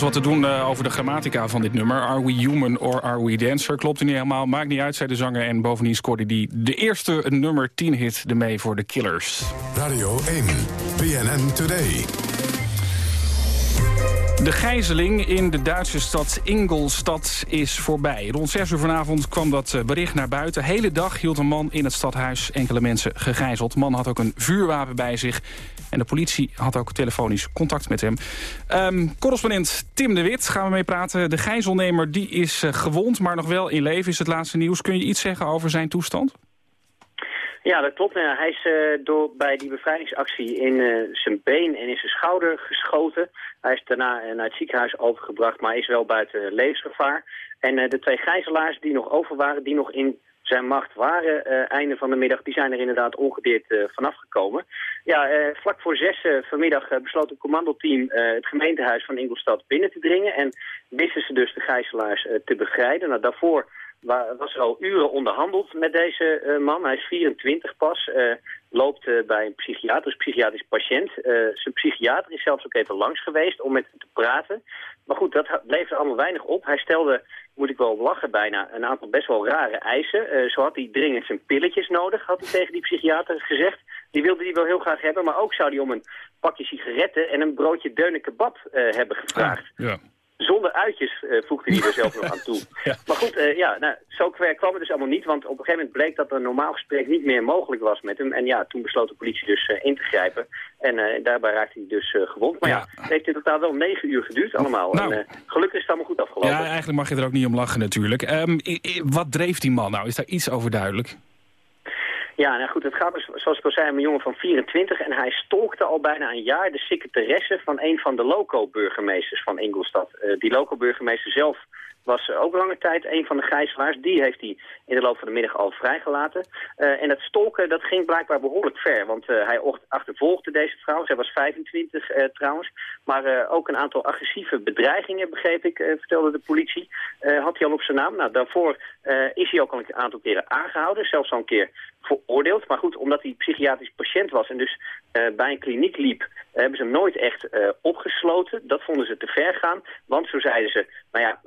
Speaker 20: Was wat te doen uh, over de grammatica van dit nummer. Are we human or are we dancer? Klopt niet helemaal, maakt niet uit, zei de zanger. En bovendien scoorde hij de eerste nummer 10 hit ermee voor de Killers.
Speaker 5: Radio 1, BNN Today.
Speaker 14: De gijzeling in de Duitse stad Ingolstadt is voorbij. Rond 6 uur vanavond kwam dat eh, bericht naar buiten. De hele dag hield een man in het stadhuis enkele mensen gegijzeld. De man had ook een vuurwapen bij zich. En de politie had ook telefonisch contact met hem. Um, correspondent Tim de Wit gaan we mee praten. De gijzelnemer die is uh, gewond, maar nog wel in leven is het laatste nieuws. Kun je iets zeggen over zijn toestand?
Speaker 21: Ja, dat klopt. Ja, hij is uh, door, bij die bevrijdingsactie in uh, zijn been en in zijn schouder geschoten. Hij is daarna naar het ziekenhuis overgebracht, maar is wel buiten levensgevaar. En de twee gijzelaars die nog over waren, die nog in zijn macht waren, einde van de middag, die zijn er inderdaad ongedeerd vanaf gekomen. Ja, vlak voor zes vanmiddag besloot het commandoteam het gemeentehuis van Ingolstad binnen te dringen. En wisten ze dus de gijzelaars te begrijpen. Nou, daarvoor was er al uren onderhandeld met deze man. Hij is 24 pas, loopt bij een psychiater, psychiatrisch patiënt. zijn psychiater is zelfs ook even langs geweest om met hem te praten. Maar goed, dat bleef er allemaal weinig op. Hij stelde moet ik wel lachen bijna, een aantal best wel rare eisen. Uh, zo had hij dringend zijn pilletjes nodig, had hij tegen die psychiater gezegd. Die wilde hij wel heel graag hebben, maar ook zou hij om een pakje sigaretten en een broodje deunen kebab uh, hebben gevraagd.
Speaker 14: Ja.
Speaker 21: Zonder uitjes uh, voegde hij er zelf nog aan toe. Ja. Maar goed, uh, ja, nou, zo kwam het dus allemaal niet. Want op een gegeven moment bleek dat er een normaal gesprek niet meer mogelijk was met hem. En ja, toen besloot de politie dus uh, in te grijpen. En daarbij raakte hij dus gewond. Maar ja, ja, het heeft in totaal wel negen uur geduurd allemaal. Nou, en gelukkig is het allemaal goed afgelopen.
Speaker 14: Ja, eigenlijk mag je er ook niet om lachen natuurlijk. Um, wat dreef die man nou? Is daar iets over duidelijk?
Speaker 21: Ja, nou goed, het gaat dus, zoals ik al zei, om een jongen van 24 en hij stolkte al bijna een jaar de secretaresse van een van de loco-burgemeesters van Ingolstad. Uh, die loco-burgemeester zelf was ook lange tijd een van de gijzelaars. Die heeft hij in de loop van de middag al vrijgelaten. Uh, en het stolken, dat ging blijkbaar behoorlijk ver. Want uh, hij achtervolgde deze vrouw. Zij was 25 uh, trouwens. Maar ook een aantal agressieve bedreigingen, begreep ik, vertelde de politie. had hij al op zijn naam. Nou, daarvoor is hij ook al een aantal keren aangehouden. Zelfs al een keer veroordeeld. Maar goed, omdat hij psychiatrisch patiënt was en dus bij een kliniek liep... hebben ze hem nooit echt opgesloten. Dat vonden ze te ver gaan. Want zo zeiden ze, nou ja,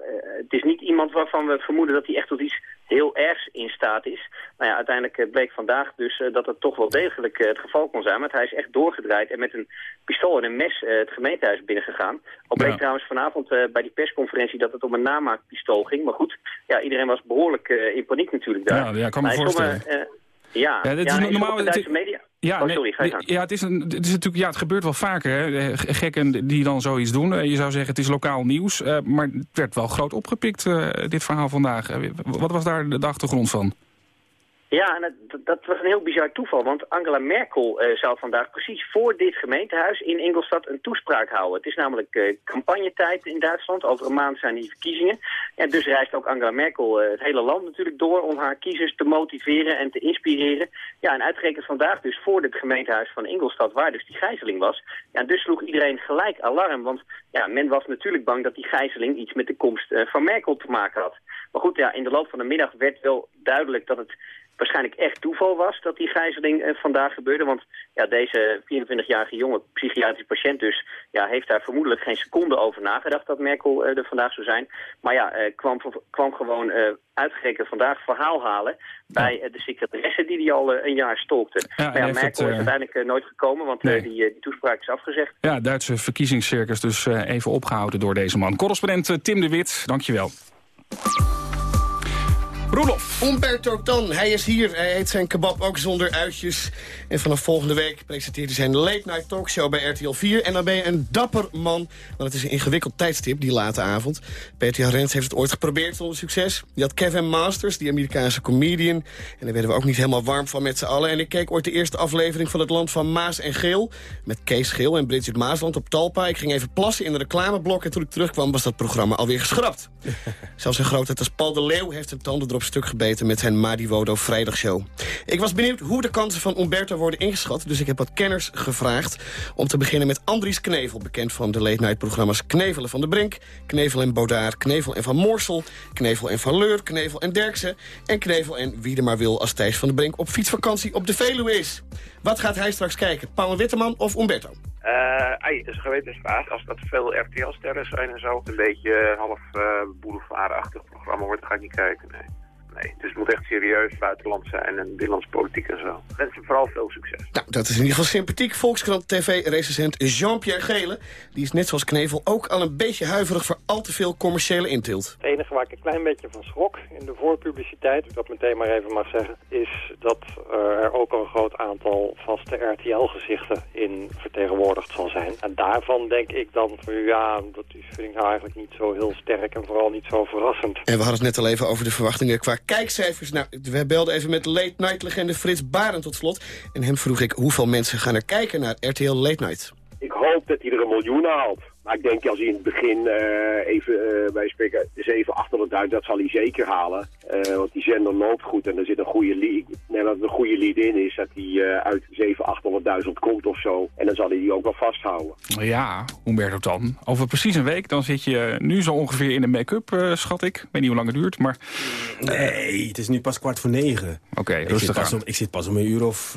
Speaker 21: het is niet iemand waarvan we vermoeden dat hij echt tot iets heel ergs in staat is. Nou ja, uiteindelijk eh, bleek vandaag dus uh, dat het toch wel degelijk uh, het geval kon zijn. Want hij is echt doorgedraaid en met een pistool en een mes het gemeentehuis binnengegaan. Al bleek ja. trouwens vanavond bij die persconferentie dat het om een namaakpistool ging. Maar goed, ja, iedereen was behoorlijk in paniek natuurlijk daar.
Speaker 14: Ja, ja kan me maar voorstellen.
Speaker 21: Ja,
Speaker 14: ja, dit
Speaker 21: ja,
Speaker 14: is normaal.
Speaker 21: de Duitse media...
Speaker 14: Ja,
Speaker 21: oh, sorry, ga je gang.
Speaker 14: ja, het is, een, het is natuurlijk, ja, het gebeurt wel vaker. Hè? Gekken die dan zoiets doen. Je zou zeggen, het is lokaal nieuws. Uh, maar het werd wel groot opgepikt, uh, dit verhaal vandaag. Wat was daar de achtergrond van?
Speaker 21: Ja, en dat, dat, was een heel bizar toeval, want Angela Merkel uh, zou vandaag precies voor dit gemeentehuis in Ingolstadt een toespraak houden. Het is namelijk uh, campagnetijd in Duitsland, over een maand zijn die verkiezingen. En dus reist ook Angela Merkel uh, het hele land natuurlijk door om haar kiezers te motiveren en te inspireren. Ja, en uitgerekend vandaag dus voor dit gemeentehuis van Ingolstadt, waar dus die gijzeling was. Ja, dus sloeg iedereen gelijk alarm, want ja, men was natuurlijk bang dat die gijzeling iets met de komst van Merkel te maken had. Maar goed, ja, in de loop van de middag werd wel duidelijk dat het waarschijnlijk echt toeval was dat die gijzeling eh, vandaag gebeurde. Want ja, deze 24-jarige jonge psychiatrische patiënt dus ja, heeft daar vermoedelijk geen seconde over nagedacht dat Merkel eh, er vandaag zou zijn. Maar ja, eh, kwam, kwam gewoon uitgerekend vandaag verhaal halen bij de secretaresse die die al een jaar stolkte. Ja, maar ja, Merkel het, is uiteindelijk nooit gekomen, want nee. die, die toespraak is afgezegd.
Speaker 14: Ja, Duitse verkiezingscircus dus even opgehouden door deze man. Correspondent Tim de Wit, dankjewel. Roelof.
Speaker 15: Umberto Tan, hij is hier. Hij eet zijn kebab ook zonder uitjes. En vanaf volgende week presenteert hij zijn late night talkshow bij RTL 4. En dan ben je een dapper man. Want het is een ingewikkeld tijdstip, die late avond. Peter Jan Rens heeft het ooit geprobeerd zonder succes. Die had Kevin Masters, die Amerikaanse comedian. En daar werden we ook niet helemaal warm van met z'n allen. En ik keek ooit de eerste aflevering van het land van Maas en Geel. Met Kees Geel en Bridget Maasland op Talpa. Ik ging even plassen in de reclameblok. En toen ik terugkwam was dat programma alweer geschrapt. Zelfs een grootheid als Paul de Leeuw heeft een tanden erop stuk gebeten met zijn Madiwodo vrijdagshow. Ik was benieuwd hoe de kansen van Umberto worden ingeschat, dus ik heb wat kenners gevraagd. Om te beginnen met Andries Knevel, bekend van de late night programma's Knevelen van de Brink, Knevel en Bodaar, Knevel en Van Moorsel, Knevel en Van Leur, Knevel en Derksen en Knevel en wie er maar wil als Thijs van de Brink op fietsvakantie op de Veluwe is. Wat gaat hij straks kijken, Paul Witteman of Umberto?
Speaker 22: Uh, dat is een gewetensvraag. Als dat veel RTL-sterren zijn en zo, een beetje half uh, boulevardachtig programma wordt, ga ik niet kijken, nee. Nee, dus het moet echt serieus buitenland zijn en binnenlandse politiek en zo. Ik wens hem vooral veel succes.
Speaker 15: Nou, dat is in ieder geval sympathiek. Volkskrant TV-recensent Jean-Pierre Gele. Die is net zoals Knevel ook al een beetje huiverig voor al te veel commerciële intilt.
Speaker 23: Het enige waar ik een klein beetje van schrok in de voorpubliciteit, ik dat meteen maar even mag zeggen, is dat er ook al een groot aantal vaste RTL-gezichten in vertegenwoordigd zal zijn. En daarvan denk ik dan van ja, dat is, vind ik nou eigenlijk niet zo heel sterk en vooral niet zo verrassend.
Speaker 15: En we hadden het net al even over de verwachtingen qua kijkcijfers. Nou, we belden even met late night legende Frits Baren tot slot. En hem vroeg ik hoeveel mensen gaan er kijken naar RTL Late Night.
Speaker 24: Ik hoop dat hij er een miljoen haalt. Maar ik denk als hij in het begin uh, even uh, bij spreken 7, 800.000, dat zal hij zeker halen. Uh, want die zender loopt goed en er zit een goede lead. Net dat het een goede lead in is, dat hij uit 7, 800.000 komt of zo. En dan zal hij die ook wel vasthouden.
Speaker 14: Ja, Humberto dan. Over precies een week, dan zit je nu zo ongeveer in de make-up, schat ik. Ik weet niet hoe lang het duurt, maar...
Speaker 8: Nee, het is nu pas kwart voor negen.
Speaker 14: Oké, okay,
Speaker 8: rustig ik, ik zit pas om een uur of,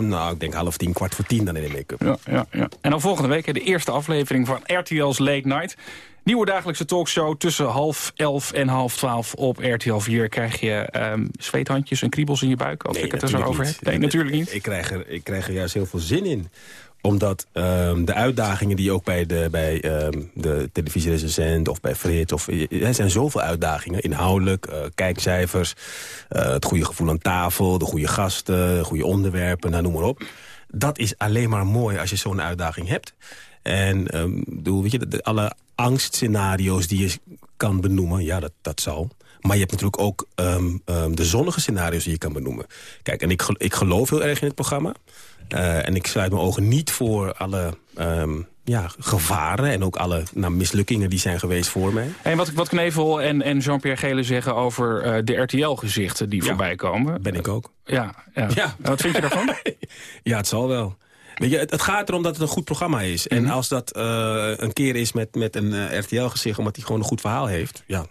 Speaker 8: nou, ik denk half tien, kwart voor tien dan in de make-up.
Speaker 14: Ja, ja, ja. En dan volgende week de eerste aflevering van RTL's Late Night. Nieuwe dagelijkse talkshow tussen half elf en half twaalf op RTL 4. Krijg je um, zweethandjes en kriebels in je buik als
Speaker 8: nee,
Speaker 14: ik het er zo over heb?
Speaker 8: Nee,
Speaker 14: natuurlijk niet.
Speaker 8: Ik krijg, er, ik krijg er juist heel veel zin in omdat um, de uitdagingen die ook bij de, bij, um, de televisierecensent of bij Frits... Of, er zijn zoveel uitdagingen, inhoudelijk, uh, kijkcijfers... Uh, het goede gevoel aan tafel, de goede gasten, de goede onderwerpen, nou, noem maar op. Dat is alleen maar mooi als je zo'n uitdaging hebt. En um, bedoel, weet je, de, alle angstscenario's die je kan benoemen, ja, dat, dat zal. Maar je hebt natuurlijk ook um, um, de zonnige scenario's die je kan benoemen. Kijk, en ik, ik geloof heel erg in het programma. Uh, en ik sluit mijn ogen niet voor alle um, ja, gevaren... en ook alle nou, mislukkingen die zijn geweest voor mij.
Speaker 14: En wat, wat Knevel en, en Jean-Pierre Gele zeggen over uh, de RTL-gezichten die
Speaker 8: ja,
Speaker 14: voorbij komen.
Speaker 8: Ben ik ook.
Speaker 14: Ja, ja. ja. wat vind je daarvan?
Speaker 8: ja, het zal wel. Weet je, het, het, gaat erom dat het een goed programma is. En als dat uh, een keer is met, met een uh, RTL-gezicht... omdat hij gewoon een goed verhaal heeft... ja,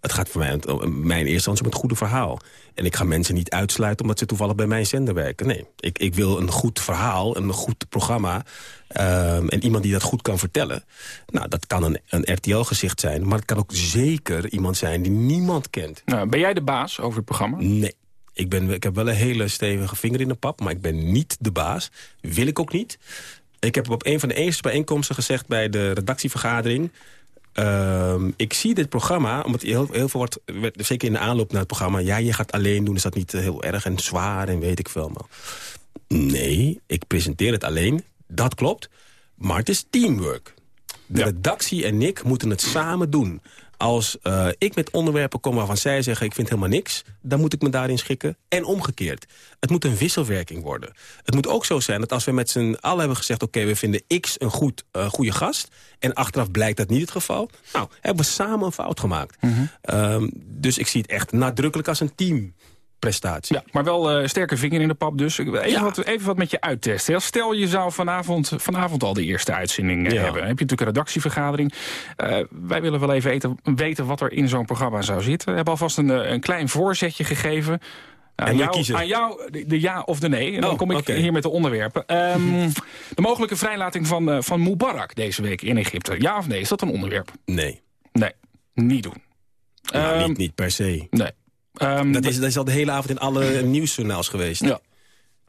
Speaker 8: het gaat voor mij, mijn eerste instantie om het goede verhaal. En ik ga mensen niet uitsluiten omdat ze toevallig bij mijn zender werken. Nee, ik, ik wil een goed verhaal, een goed programma... Um, en iemand die dat goed kan vertellen. Nou, dat kan een, een RTL-gezicht zijn. Maar het kan ook zeker iemand zijn die niemand kent.
Speaker 14: Nou, ben jij de baas over het programma?
Speaker 8: Nee. Ik, ben, ik heb wel een hele stevige vinger in de pap, maar ik ben niet de baas. Wil ik ook niet. Ik heb op een van de eerste bijeenkomsten gezegd bij de redactievergadering... Um, ik zie dit programma, omdat heel, heel veel wordt, zeker in de aanloop naar het programma... ja, je gaat alleen doen, is dat niet heel erg en zwaar en weet ik veel. Maar nee, ik presenteer het alleen, dat klopt. Maar het is teamwork. De ja. redactie en ik moeten het samen doen. Als uh, ik met onderwerpen kom waarvan zij zeggen... ik vind helemaal niks, dan moet ik me daarin schikken. En omgekeerd. Het moet een wisselwerking worden. Het moet ook zo zijn dat als we met z'n allen hebben gezegd... oké, okay, we vinden X een goed, uh, goede gast... en achteraf blijkt dat niet het geval... nou, hebben we samen een fout gemaakt. Mm -hmm. um, dus ik zie het echt nadrukkelijk als een team prestatie.
Speaker 14: Ja, maar wel uh, sterke vinger in de pap dus. Even, ja. wat, even wat met je uittesten. Stel je zou vanavond, vanavond al de eerste uitzending ja. hebben. Dan heb je natuurlijk een redactievergadering. Uh, wij willen wel even eten, weten wat er in zo'n programma zou zitten. We hebben alvast een, een klein voorzetje gegeven. Aan jou, aan jou de, de, ja of de nee. En dan
Speaker 8: oh,
Speaker 14: kom ik
Speaker 8: okay.
Speaker 14: hier met de onderwerpen. Um, de mogelijke vrijlating van, uh, van Mubarak deze week in Egypte. Ja of nee? Is dat een onderwerp?
Speaker 8: Nee.
Speaker 14: Nee, niet doen.
Speaker 8: Nou, um, niet, niet per se.
Speaker 14: Nee.
Speaker 8: Um, dat, is, dat is al de hele avond in alle nieuwsjournaals geweest.
Speaker 14: Ja.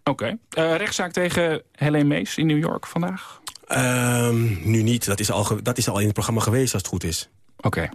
Speaker 14: Oké. Okay. Uh, rechtszaak tegen Helene Mees in New York vandaag?
Speaker 8: Um, nu niet. Dat is, al dat is al in het programma geweest als het goed is.
Speaker 14: Oké. Okay.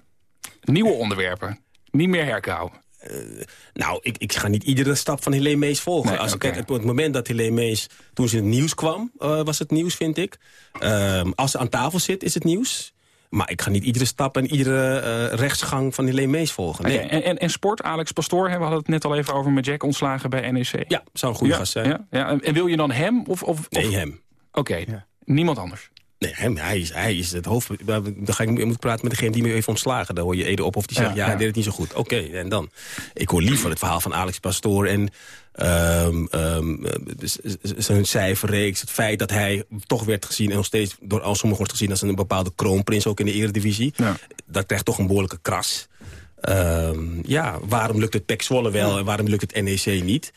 Speaker 14: Nieuwe onderwerpen. Niet meer herkauwen.
Speaker 8: Uh, nou, ik, ik ga niet iedere stap van Helene Mees volgen.
Speaker 14: Nee,
Speaker 8: Als,
Speaker 14: okay.
Speaker 8: kijk, op het moment dat Helene Mees, toen ze in het nieuws kwam, uh, was het nieuws, vind ik. Uh, als ze aan tafel zit, is het nieuws. Maar ik ga niet iedere stap en iedere uh, rechtsgang van Helene Mees volgen. Nee.
Speaker 14: Okay, en, en, en, sport, Alex Pastoor, we hadden het net al even over met Jack ontslagen bij NEC.
Speaker 8: Ja, zou een goede
Speaker 14: ja,
Speaker 8: gast zijn.
Speaker 14: Ja, ja. En wil je dan hem? Of, of,
Speaker 8: nee,
Speaker 14: of...
Speaker 8: hem.
Speaker 14: Oké, okay. ja. niemand anders?
Speaker 8: Nee, hem, hij, is, hij is het hoofd. Dan ga ik moeten praten met degene die me heeft ontslagen. Dan hoor je Ede op of die zegt, ja, ja hij deed het niet zo goed. Oké, okay, en dan? Ik hoor liever het verhaal van Alex Pastoor en um, um, zijn cijferreeks. Het feit dat hij toch werd gezien en nog steeds door al sommigen wordt gezien als een bepaalde kroonprins, ook in de eredivisie.
Speaker 14: Ja.
Speaker 8: Dat krijgt toch een behoorlijke kras. Um, ja, waarom lukt het PEC Zwolle wel en waarom lukt het NEC niet?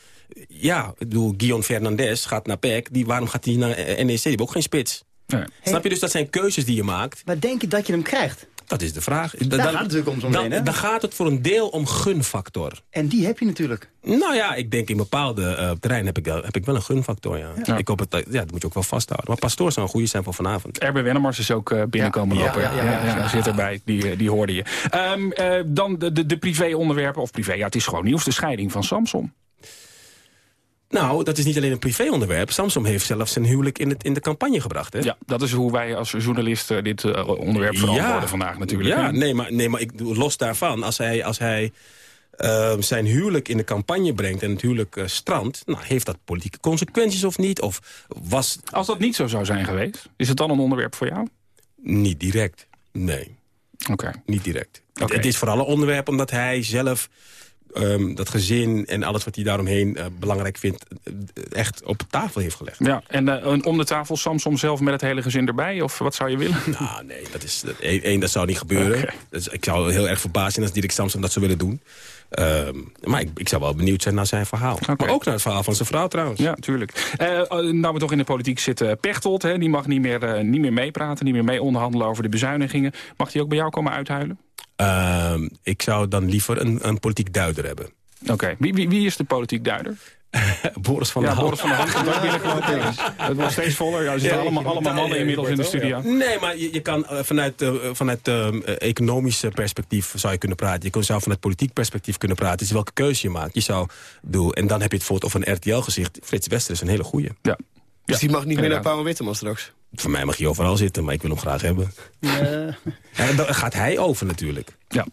Speaker 8: Ja, ik bedoel, Guion Fernandez gaat naar PEC. Die, waarom gaat hij naar NEC? Die heeft ook geen spits.
Speaker 14: Nee.
Speaker 8: Snap je dus, dat zijn keuzes die je maakt.
Speaker 25: Maar denk je dat je hem krijgt?
Speaker 8: Dat is de vraag.
Speaker 26: Daar gaat het natuurlijk om zo'n
Speaker 8: dan, dan gaat het voor een deel om gunfactor.
Speaker 26: En die heb je natuurlijk.
Speaker 8: Nou ja, ik denk in bepaalde uh, terreinen heb ik, wel, heb ik wel een gunfactor, ja.
Speaker 14: Ja.
Speaker 8: Ik hoop het, ja, dat moet je ook wel vasthouden. Maar Pastoor zou een goede zijn voor vanavond.
Speaker 14: Erbe Wennemars is ook uh, binnenkomen
Speaker 8: Ja,
Speaker 14: lopen.
Speaker 8: ja, ja, ja, ja, ja.
Speaker 14: zit erbij, die, die hoorde je. Um, uh, dan de, de, de privé-onderwerpen, of privé, ja, het is gewoon nieuws. De scheiding van Samson.
Speaker 8: Nou, dat is niet alleen een privéonderwerp. Samsung heeft zelfs zijn huwelijk in, het, in de campagne gebracht. Hè?
Speaker 14: Ja, dat is hoe wij als journalisten dit uh, onderwerp verantwoorden ja, vandaag natuurlijk.
Speaker 8: Ja, nee, maar, nee, maar ik, los daarvan, als hij, als hij uh, zijn huwelijk in de campagne brengt en het huwelijk uh, strandt... Nou, heeft dat politieke consequenties of niet? Of was...
Speaker 14: Als dat niet zo zou zijn geweest, is het dan een onderwerp voor jou?
Speaker 8: Niet direct, nee.
Speaker 14: Oké. Okay.
Speaker 8: Niet direct. Okay. Het, het is vooral een onderwerp omdat hij zelf um, dat gezin en alles wat hij daaromheen uh, belangrijk vindt... Uh, echt op tafel heeft gelegd.
Speaker 14: Ja, en uh, om de tafel Samsom zelf met het hele gezin erbij? Of wat zou je willen?
Speaker 8: Nou, nee, dat, is, één, dat zou niet gebeuren. Okay. Dus ik zou heel erg verbaasd zijn als Dirk Samsom dat zou willen doen. Um, maar ik, ik, zou wel benieuwd zijn naar zijn verhaal. Okay. Maar ook naar het verhaal van zijn vrouw trouwens.
Speaker 14: Ja, tuurlijk. Uh, nou we toch in de politiek zitten. Pechtold, hè, die mag niet meer, uh, niet meer meepraten, niet meer mee onderhandelen over de bezuinigingen. Mag die ook bij jou komen uithuilen?
Speaker 8: Uh, ik zou dan liever een, een politiek duider hebben.
Speaker 14: Oké, okay. wie, wie, wie is de politiek duider?
Speaker 8: Boris van
Speaker 14: ja,
Speaker 8: der Ham.
Speaker 14: Boris van der Ham komt ook binnengelopen. Het wordt steeds voller. Ja, er zitten ja, allemaal, allemaal mannen inmiddels in de studio.
Speaker 8: Ja. Nee, maar je, je kan uh, vanuit, uh, vanuit uh, economisch perspectief zou je kunnen praten. Je zou vanuit politiek perspectief kunnen praten. Het is welke keuze je maakt. Je zou doen. En dan heb je het bijvoorbeeld over een RTL-gezicht. Frits Wester is een hele goeie.
Speaker 14: Ja.
Speaker 15: Dus die mag niet meer naar Pauw en Witteman straks?
Speaker 8: Voor mij mag hij overal zitten, maar ik wil hem graag hebben. Ja, dan gaat hij over natuurlijk.
Speaker 14: Ja.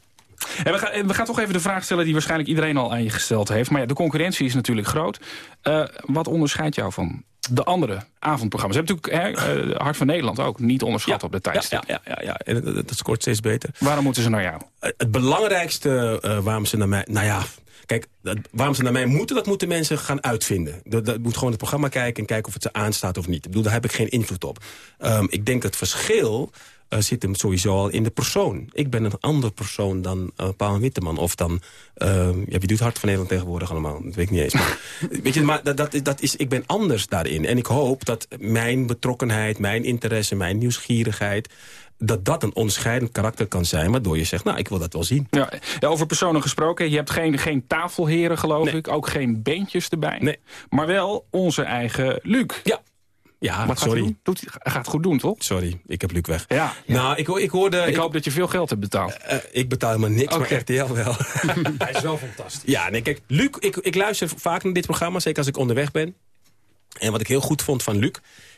Speaker 14: En we, gaan, we gaan toch even de vraag stellen die waarschijnlijk iedereen al aan je gesteld heeft. Maar ja, de concurrentie is natuurlijk groot. Uh, wat onderscheidt jou van de andere avondprogramma's? Je hebt natuurlijk hè, uh, Hart van Nederland ook niet onderschat
Speaker 8: ja,
Speaker 14: op de tijdstip.
Speaker 8: Ja, ja, ja, ja. En dat, scoort steeds beter.
Speaker 14: Waarom moeten ze naar jou?
Speaker 8: Uh, het belangrijkste uh, waarom ze naar mij... Nou ja, kijk, dat, waarom ze naar mij moeten, dat moeten mensen gaan uitvinden. Dat, dat moet gewoon het programma kijken en kijken of het ze aanstaat of niet. Ik bedoel, daar heb ik geen invloed op. Um, ik denk het verschil uh, zit hem sowieso al in de persoon. Ik ben een ander persoon dan uh, Paul Witteman. Of dan, uh, ja, wie doet Hart van Nederland tegenwoordig allemaal? Dat weet ik niet eens. Maar, weet je, maar dat, dat, dat is, ik ben anders daarin. En ik hoop dat mijn betrokkenheid, mijn interesse, mijn nieuwsgierigheid dat dat een onderscheidend karakter kan zijn... waardoor je zegt, nou, ik wil dat wel zien.
Speaker 14: Ja, over personen gesproken, je hebt geen, geen tafelheren, geloof
Speaker 8: nee.
Speaker 14: ik. Ook geen beentjes erbij.
Speaker 8: Nee.
Speaker 14: Maar wel onze eigen Luc.
Speaker 8: Ja. Ja,
Speaker 14: Wat
Speaker 8: sorry.
Speaker 14: Gaat Doet, gaat het goed doen, toch?
Speaker 8: Sorry, ik heb Luc weg.
Speaker 14: Ja.
Speaker 8: Nou, ik, ik hoorde...
Speaker 14: Ik, ik, hoop dat je veel geld hebt betaald.
Speaker 8: Uh, ik betaal helemaal niks, okay. maar RTL wel.
Speaker 26: Hij is wel fantastisch.
Speaker 8: Ja, nee, kijk, Luc, ik, ik luister vaak naar dit programma, zeker als ik onderweg ben. En wat ik heel goed vond van Luc,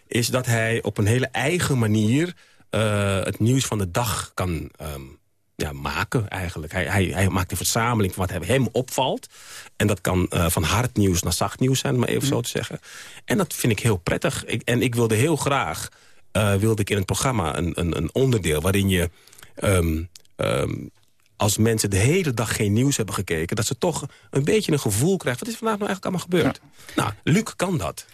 Speaker 8: is dat hij op een hele eigen manier... Uh, het nieuws van de dag kan um, ja, maken eigenlijk. Hij, hij, hij maakt een verzameling van wat hem opvalt. En dat kan uh, van hard nieuws naar zacht nieuws zijn, maar even mm. zo te zeggen. En dat vind ik heel prettig. Ik, en ik wilde heel graag, uh, wilde ik in het programma een, een, een onderdeel... waarin je, um, um, als mensen de hele dag geen nieuws hebben gekeken... dat ze toch een beetje een gevoel krijgen... wat is vandaag nou eigenlijk allemaal gebeurd? Ja. Nou, Luc kan dat.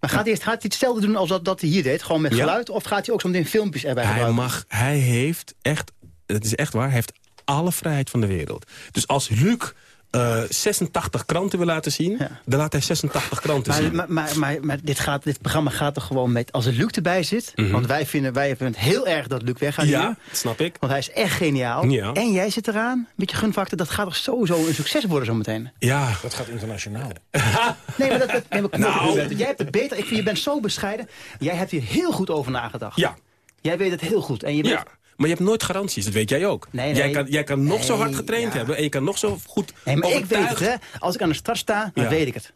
Speaker 26: Maar gaat hij, gaat hij hetzelfde doen als dat, dat hij hier deed? Gewoon met geluid? Ja. Of gaat hij ook zo meteen filmpjes erbij
Speaker 8: hij
Speaker 26: gebruiken?
Speaker 8: Mag, hij heeft echt, het is echt waar, hij heeft alle vrijheid van de wereld. Dus als Luc uh, 86 kranten wil laten zien, ja. dan laat hij 86 kranten
Speaker 26: maar,
Speaker 8: zien.
Speaker 26: Maar, maar, maar, maar, dit, gaat, dit programma gaat er gewoon met, als er Luc erbij zit... Mm -hmm. want wij vinden, wij vinden het heel erg dat Luc weggaat
Speaker 8: Ja,
Speaker 26: hier,
Speaker 8: snap ik.
Speaker 26: Want hij is echt geniaal.
Speaker 8: Ja.
Speaker 26: En jij zit eraan, een beetje gunfactor, dat gaat toch sowieso een succes worden zometeen?
Speaker 8: Ja.
Speaker 11: Dat gaat internationaal.
Speaker 26: nee, maar dat, dat nee, maar nou. Jij hebt het beter, ik vind, je bent zo bescheiden. Jij hebt hier heel goed over nagedacht.
Speaker 8: Ja.
Speaker 26: Jij weet het heel goed. En je weet,
Speaker 8: ja. Maar je hebt nooit garanties, dat weet jij ook.
Speaker 26: Nee, nee.
Speaker 8: Jij, kan, jij kan nog nee, zo hard getraind ja. hebben en je kan nog zo goed
Speaker 26: Nee, maar ik weet het, hè. Als ik aan de start sta, dan ja. weet ik het.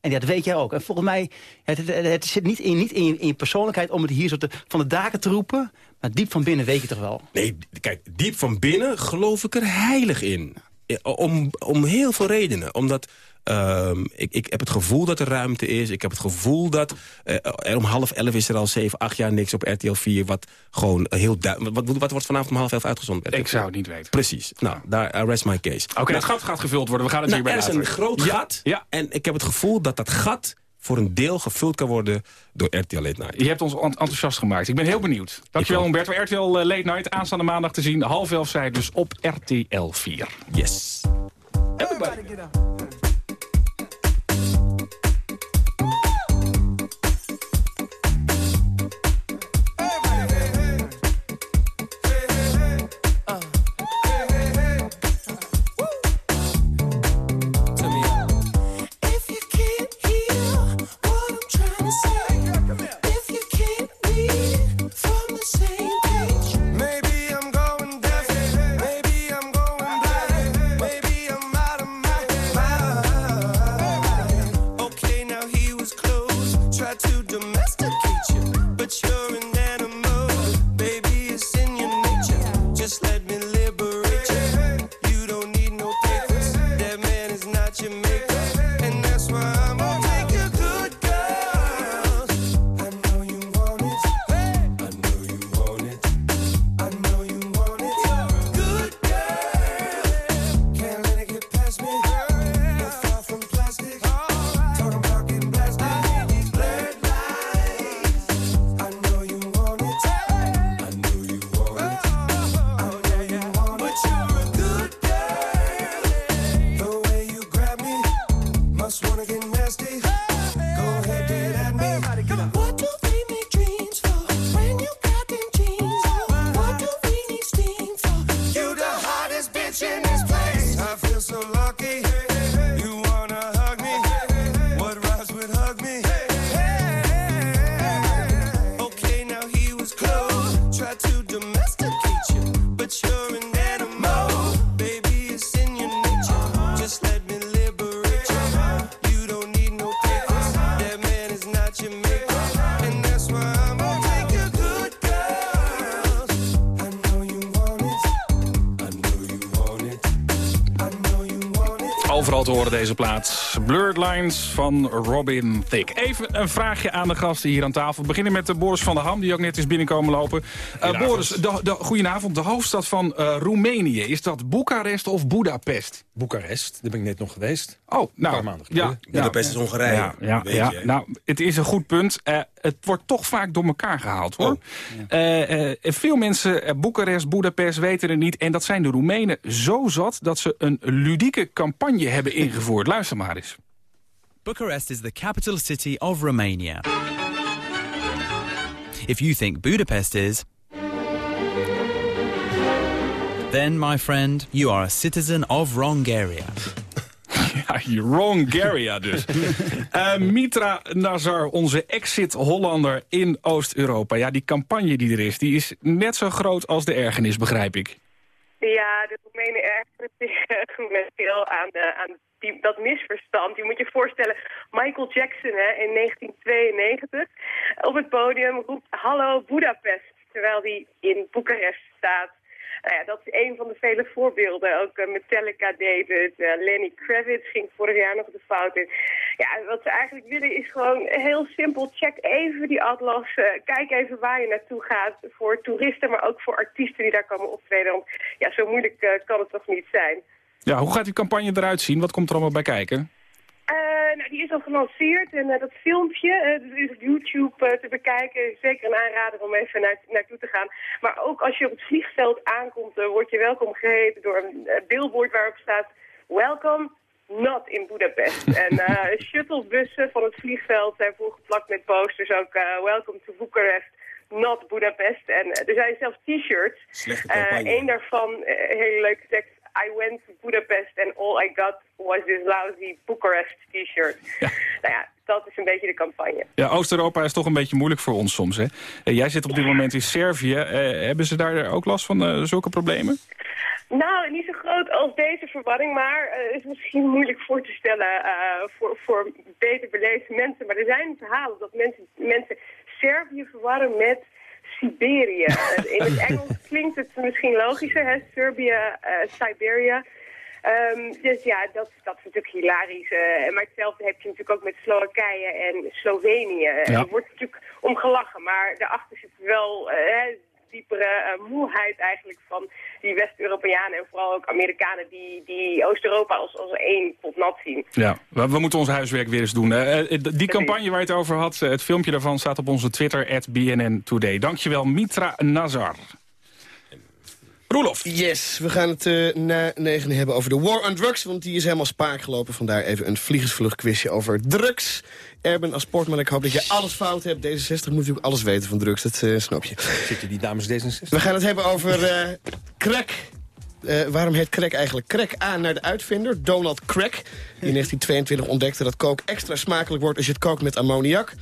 Speaker 26: En dat weet jij ook. En volgens mij, het, het, het zit niet, in, niet in, je, in je persoonlijkheid om het hier zo te, van de daken te roepen. Maar diep van binnen weet je toch wel?
Speaker 8: Nee, kijk, diep van binnen geloof ik er heilig in. Om, om heel veel redenen. Omdat... Um, ik, ik heb het gevoel dat er ruimte is. Ik heb het gevoel dat uh, er om half elf is er al zeven, acht jaar niks op RTL 4. Wat gewoon heel duidelijk... Wat, wat, wordt vanavond om half elf uitgezonden?
Speaker 14: Ik zou het niet weten.
Speaker 8: Precies. Nou, daar I rest my case.
Speaker 14: Oké, okay, nou, het gat gaat gevuld worden. We gaan het
Speaker 8: nou,
Speaker 14: hierbij
Speaker 8: Er is een groot
Speaker 14: ja.
Speaker 8: gat.
Speaker 14: Ja.
Speaker 8: En ik heb het gevoel dat dat gat voor een deel gevuld kan worden door RTL Late Night.
Speaker 14: Je hebt ons enthousiast gemaakt. Ik ben heel benieuwd. Dankjewel Humberto. RTL Late Night aanstaande maandag te zien. Half elf zij dus op RTL 4.
Speaker 8: Yes. Everybody.
Speaker 14: Deze plaats. Blurred Lines van Robin Thicke. Even een vraagje aan de gasten hier aan tafel. We beginnen met de Boris van der Ham, die ook net is binnenkomen lopen. Uh, Boris, de, de, goedenavond. De hoofdstad van uh, Roemenië. Is dat Boekarest of Budapest?
Speaker 27: Boekarest, daar ben ik net nog geweest.
Speaker 14: Oh, nou,
Speaker 27: een paar maanden
Speaker 14: ja,
Speaker 27: geleden. Budapest is Hongarije.
Speaker 14: Ja, ja,
Speaker 27: weet
Speaker 14: ja.
Speaker 27: je.
Speaker 14: nou, het is een goed punt. Uh, het wordt toch vaak door elkaar gehaald, hoor. Oh, veel mensen, Boekarest, Budapest, weten er niet. En dat zijn de Roemenen zo zat dat ze een ludieke campagne hebben ingevoerd. Luister maar eens.
Speaker 25: Bucharest is the capital city of Romania. If you think Budapest is, then, my friend, you are a citizen of Rongaria.
Speaker 14: Ja, Rongaria dus. uh, Mitra Nazar, onze exit-Hollander in Oost-Europa. Ja, die campagne die er is, die is net zo groot als de ergernis, begrijp ik.
Speaker 28: Ja, de Roemenen ergeren zich veel aan, de, aan die, dat misverstand. Je moet je voorstellen, Michael Jackson hè, in 1992 op het podium roept Hallo Budapest, terwijl hij in Boekarest staat. Nou ja, dat is een van de vele voorbeelden. Ook uh, Metallica deed het. Uh, Lenny Kravitz ging vorig jaar nog de fout in. Ja, wat ze eigenlijk willen is gewoon heel simpel. Check even die atlas. Uh, kijk even waar je naartoe gaat. Voor toeristen, maar ook voor artiesten die daar komen optreden. Want ja, zo moeilijk kan het toch niet zijn.
Speaker 14: Ja, hoe gaat die campagne eruit zien? Wat komt er allemaal bij kijken?
Speaker 28: Uh, nou, die is al gelanceerd en uh, dat filmpje uh, is op YouTube te bekijken. Zeker een aanrader om even naar, naartoe te gaan. Maar ook als je op het vliegveld aankomt, word je welkom geheten door een billboard waarop staat... Welcome, not in Budapest. en shuttlebussen van het vliegveld zijn volgeplakt met posters. Ook Welcome to Bucharest, not Budapest. En er zijn zelfs t-shirts. Eén daarvan, hele leuke tekst. I went to Budapest and all I got was this lousy Bucharest t-shirt. Ja. Nou ja, dat is een beetje de campagne.
Speaker 14: Ja, Oost-Europa is toch een beetje moeilijk voor ons soms, hè? Uh, jij zit op dit moment in Servië. Uh, hebben ze daar ook last van uh, zulke problemen?
Speaker 28: Nou, niet zo groot als deze verwarring, maar het is misschien moeilijk voor te stellen voor, voor beter belezen mensen. Maar er zijn verhalen dat mensen, mensen Servië verwarren met Siberië. In het Engels klinkt het misschien logischer, hè? Servië, uh, Siberia. Um, dus ja, dat, dat is natuurlijk hilarisch. Uh, maar hetzelfde heb je natuurlijk ook met Slowakije en Slovenië. Ja. Er wordt natuurlijk om gelachen, maar daarachter zit wel uh, diepere uh, moeheid eigenlijk van die West-Europeanen en vooral ook Amerikanen die, die Oost-Europa als, als één pot nat zien.
Speaker 14: Ja, we, we, moeten ons huiswerk weer eens doen. Uh, die campagne waar je het over had, het filmpje daarvan staat op onze Twitter, at BNN Today. Dankjewel, Mitra Nazar. Roelof.
Speaker 15: Yes, we gaan het uh, na negen hebben over de war on drugs. Want die is helemaal spaak gelopen. Vandaar even een vliegensvlug quizje over drugs. Erben als sportman, ik hoop dat je alles fout hebt. D66 moet natuurlijk alles weten van drugs, dat uh, snap je.
Speaker 27: Zitten die dames D66?
Speaker 15: We gaan het hebben over uh, crack. Uh, waarom heet crack eigenlijk crack? A, naar de uitvinder, Donald Crack. Die in 1922 ontdekte dat kook extra smakelijk wordt als je het kookt met ammoniak.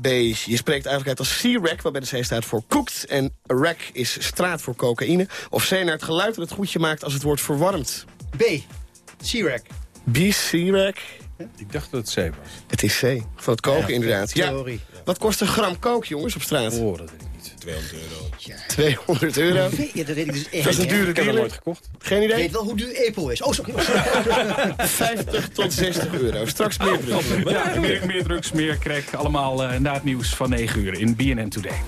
Speaker 15: B, je spreekt eigenlijk uit als C-rack, waarbij de C staat voor cooked. En rack is straat voor cocaïne. Of C, naar het geluid dat het goedje maakt als het wordt verwarmd.
Speaker 26: B, C-rack.
Speaker 15: B, C-rack.
Speaker 27: Ik dacht dat het C was.
Speaker 15: Het is C. Van het koken,
Speaker 27: Ja,
Speaker 15: inderdaad. Ja.
Speaker 27: theorie.
Speaker 15: Wat kost een gram kook, jongens, op straat?
Speaker 27: Oh, dat weet ik niet. 200 euro.
Speaker 15: 200 euro.
Speaker 26: Ja, dat weet ik dus echt
Speaker 15: Dat is een dure dealer.
Speaker 27: nooit gekocht.
Speaker 15: Geen idee?
Speaker 26: Ik weet wel hoe duur Apple is. Oh, sorry.
Speaker 15: 50 tot 60 euro. Straks meer drugs.
Speaker 14: Ja, meer, meer drugs, meer crack. Allemaal eh, na het nieuws van 9 uur in BNN Today.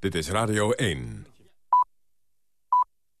Speaker 5: Dit is Radio 1.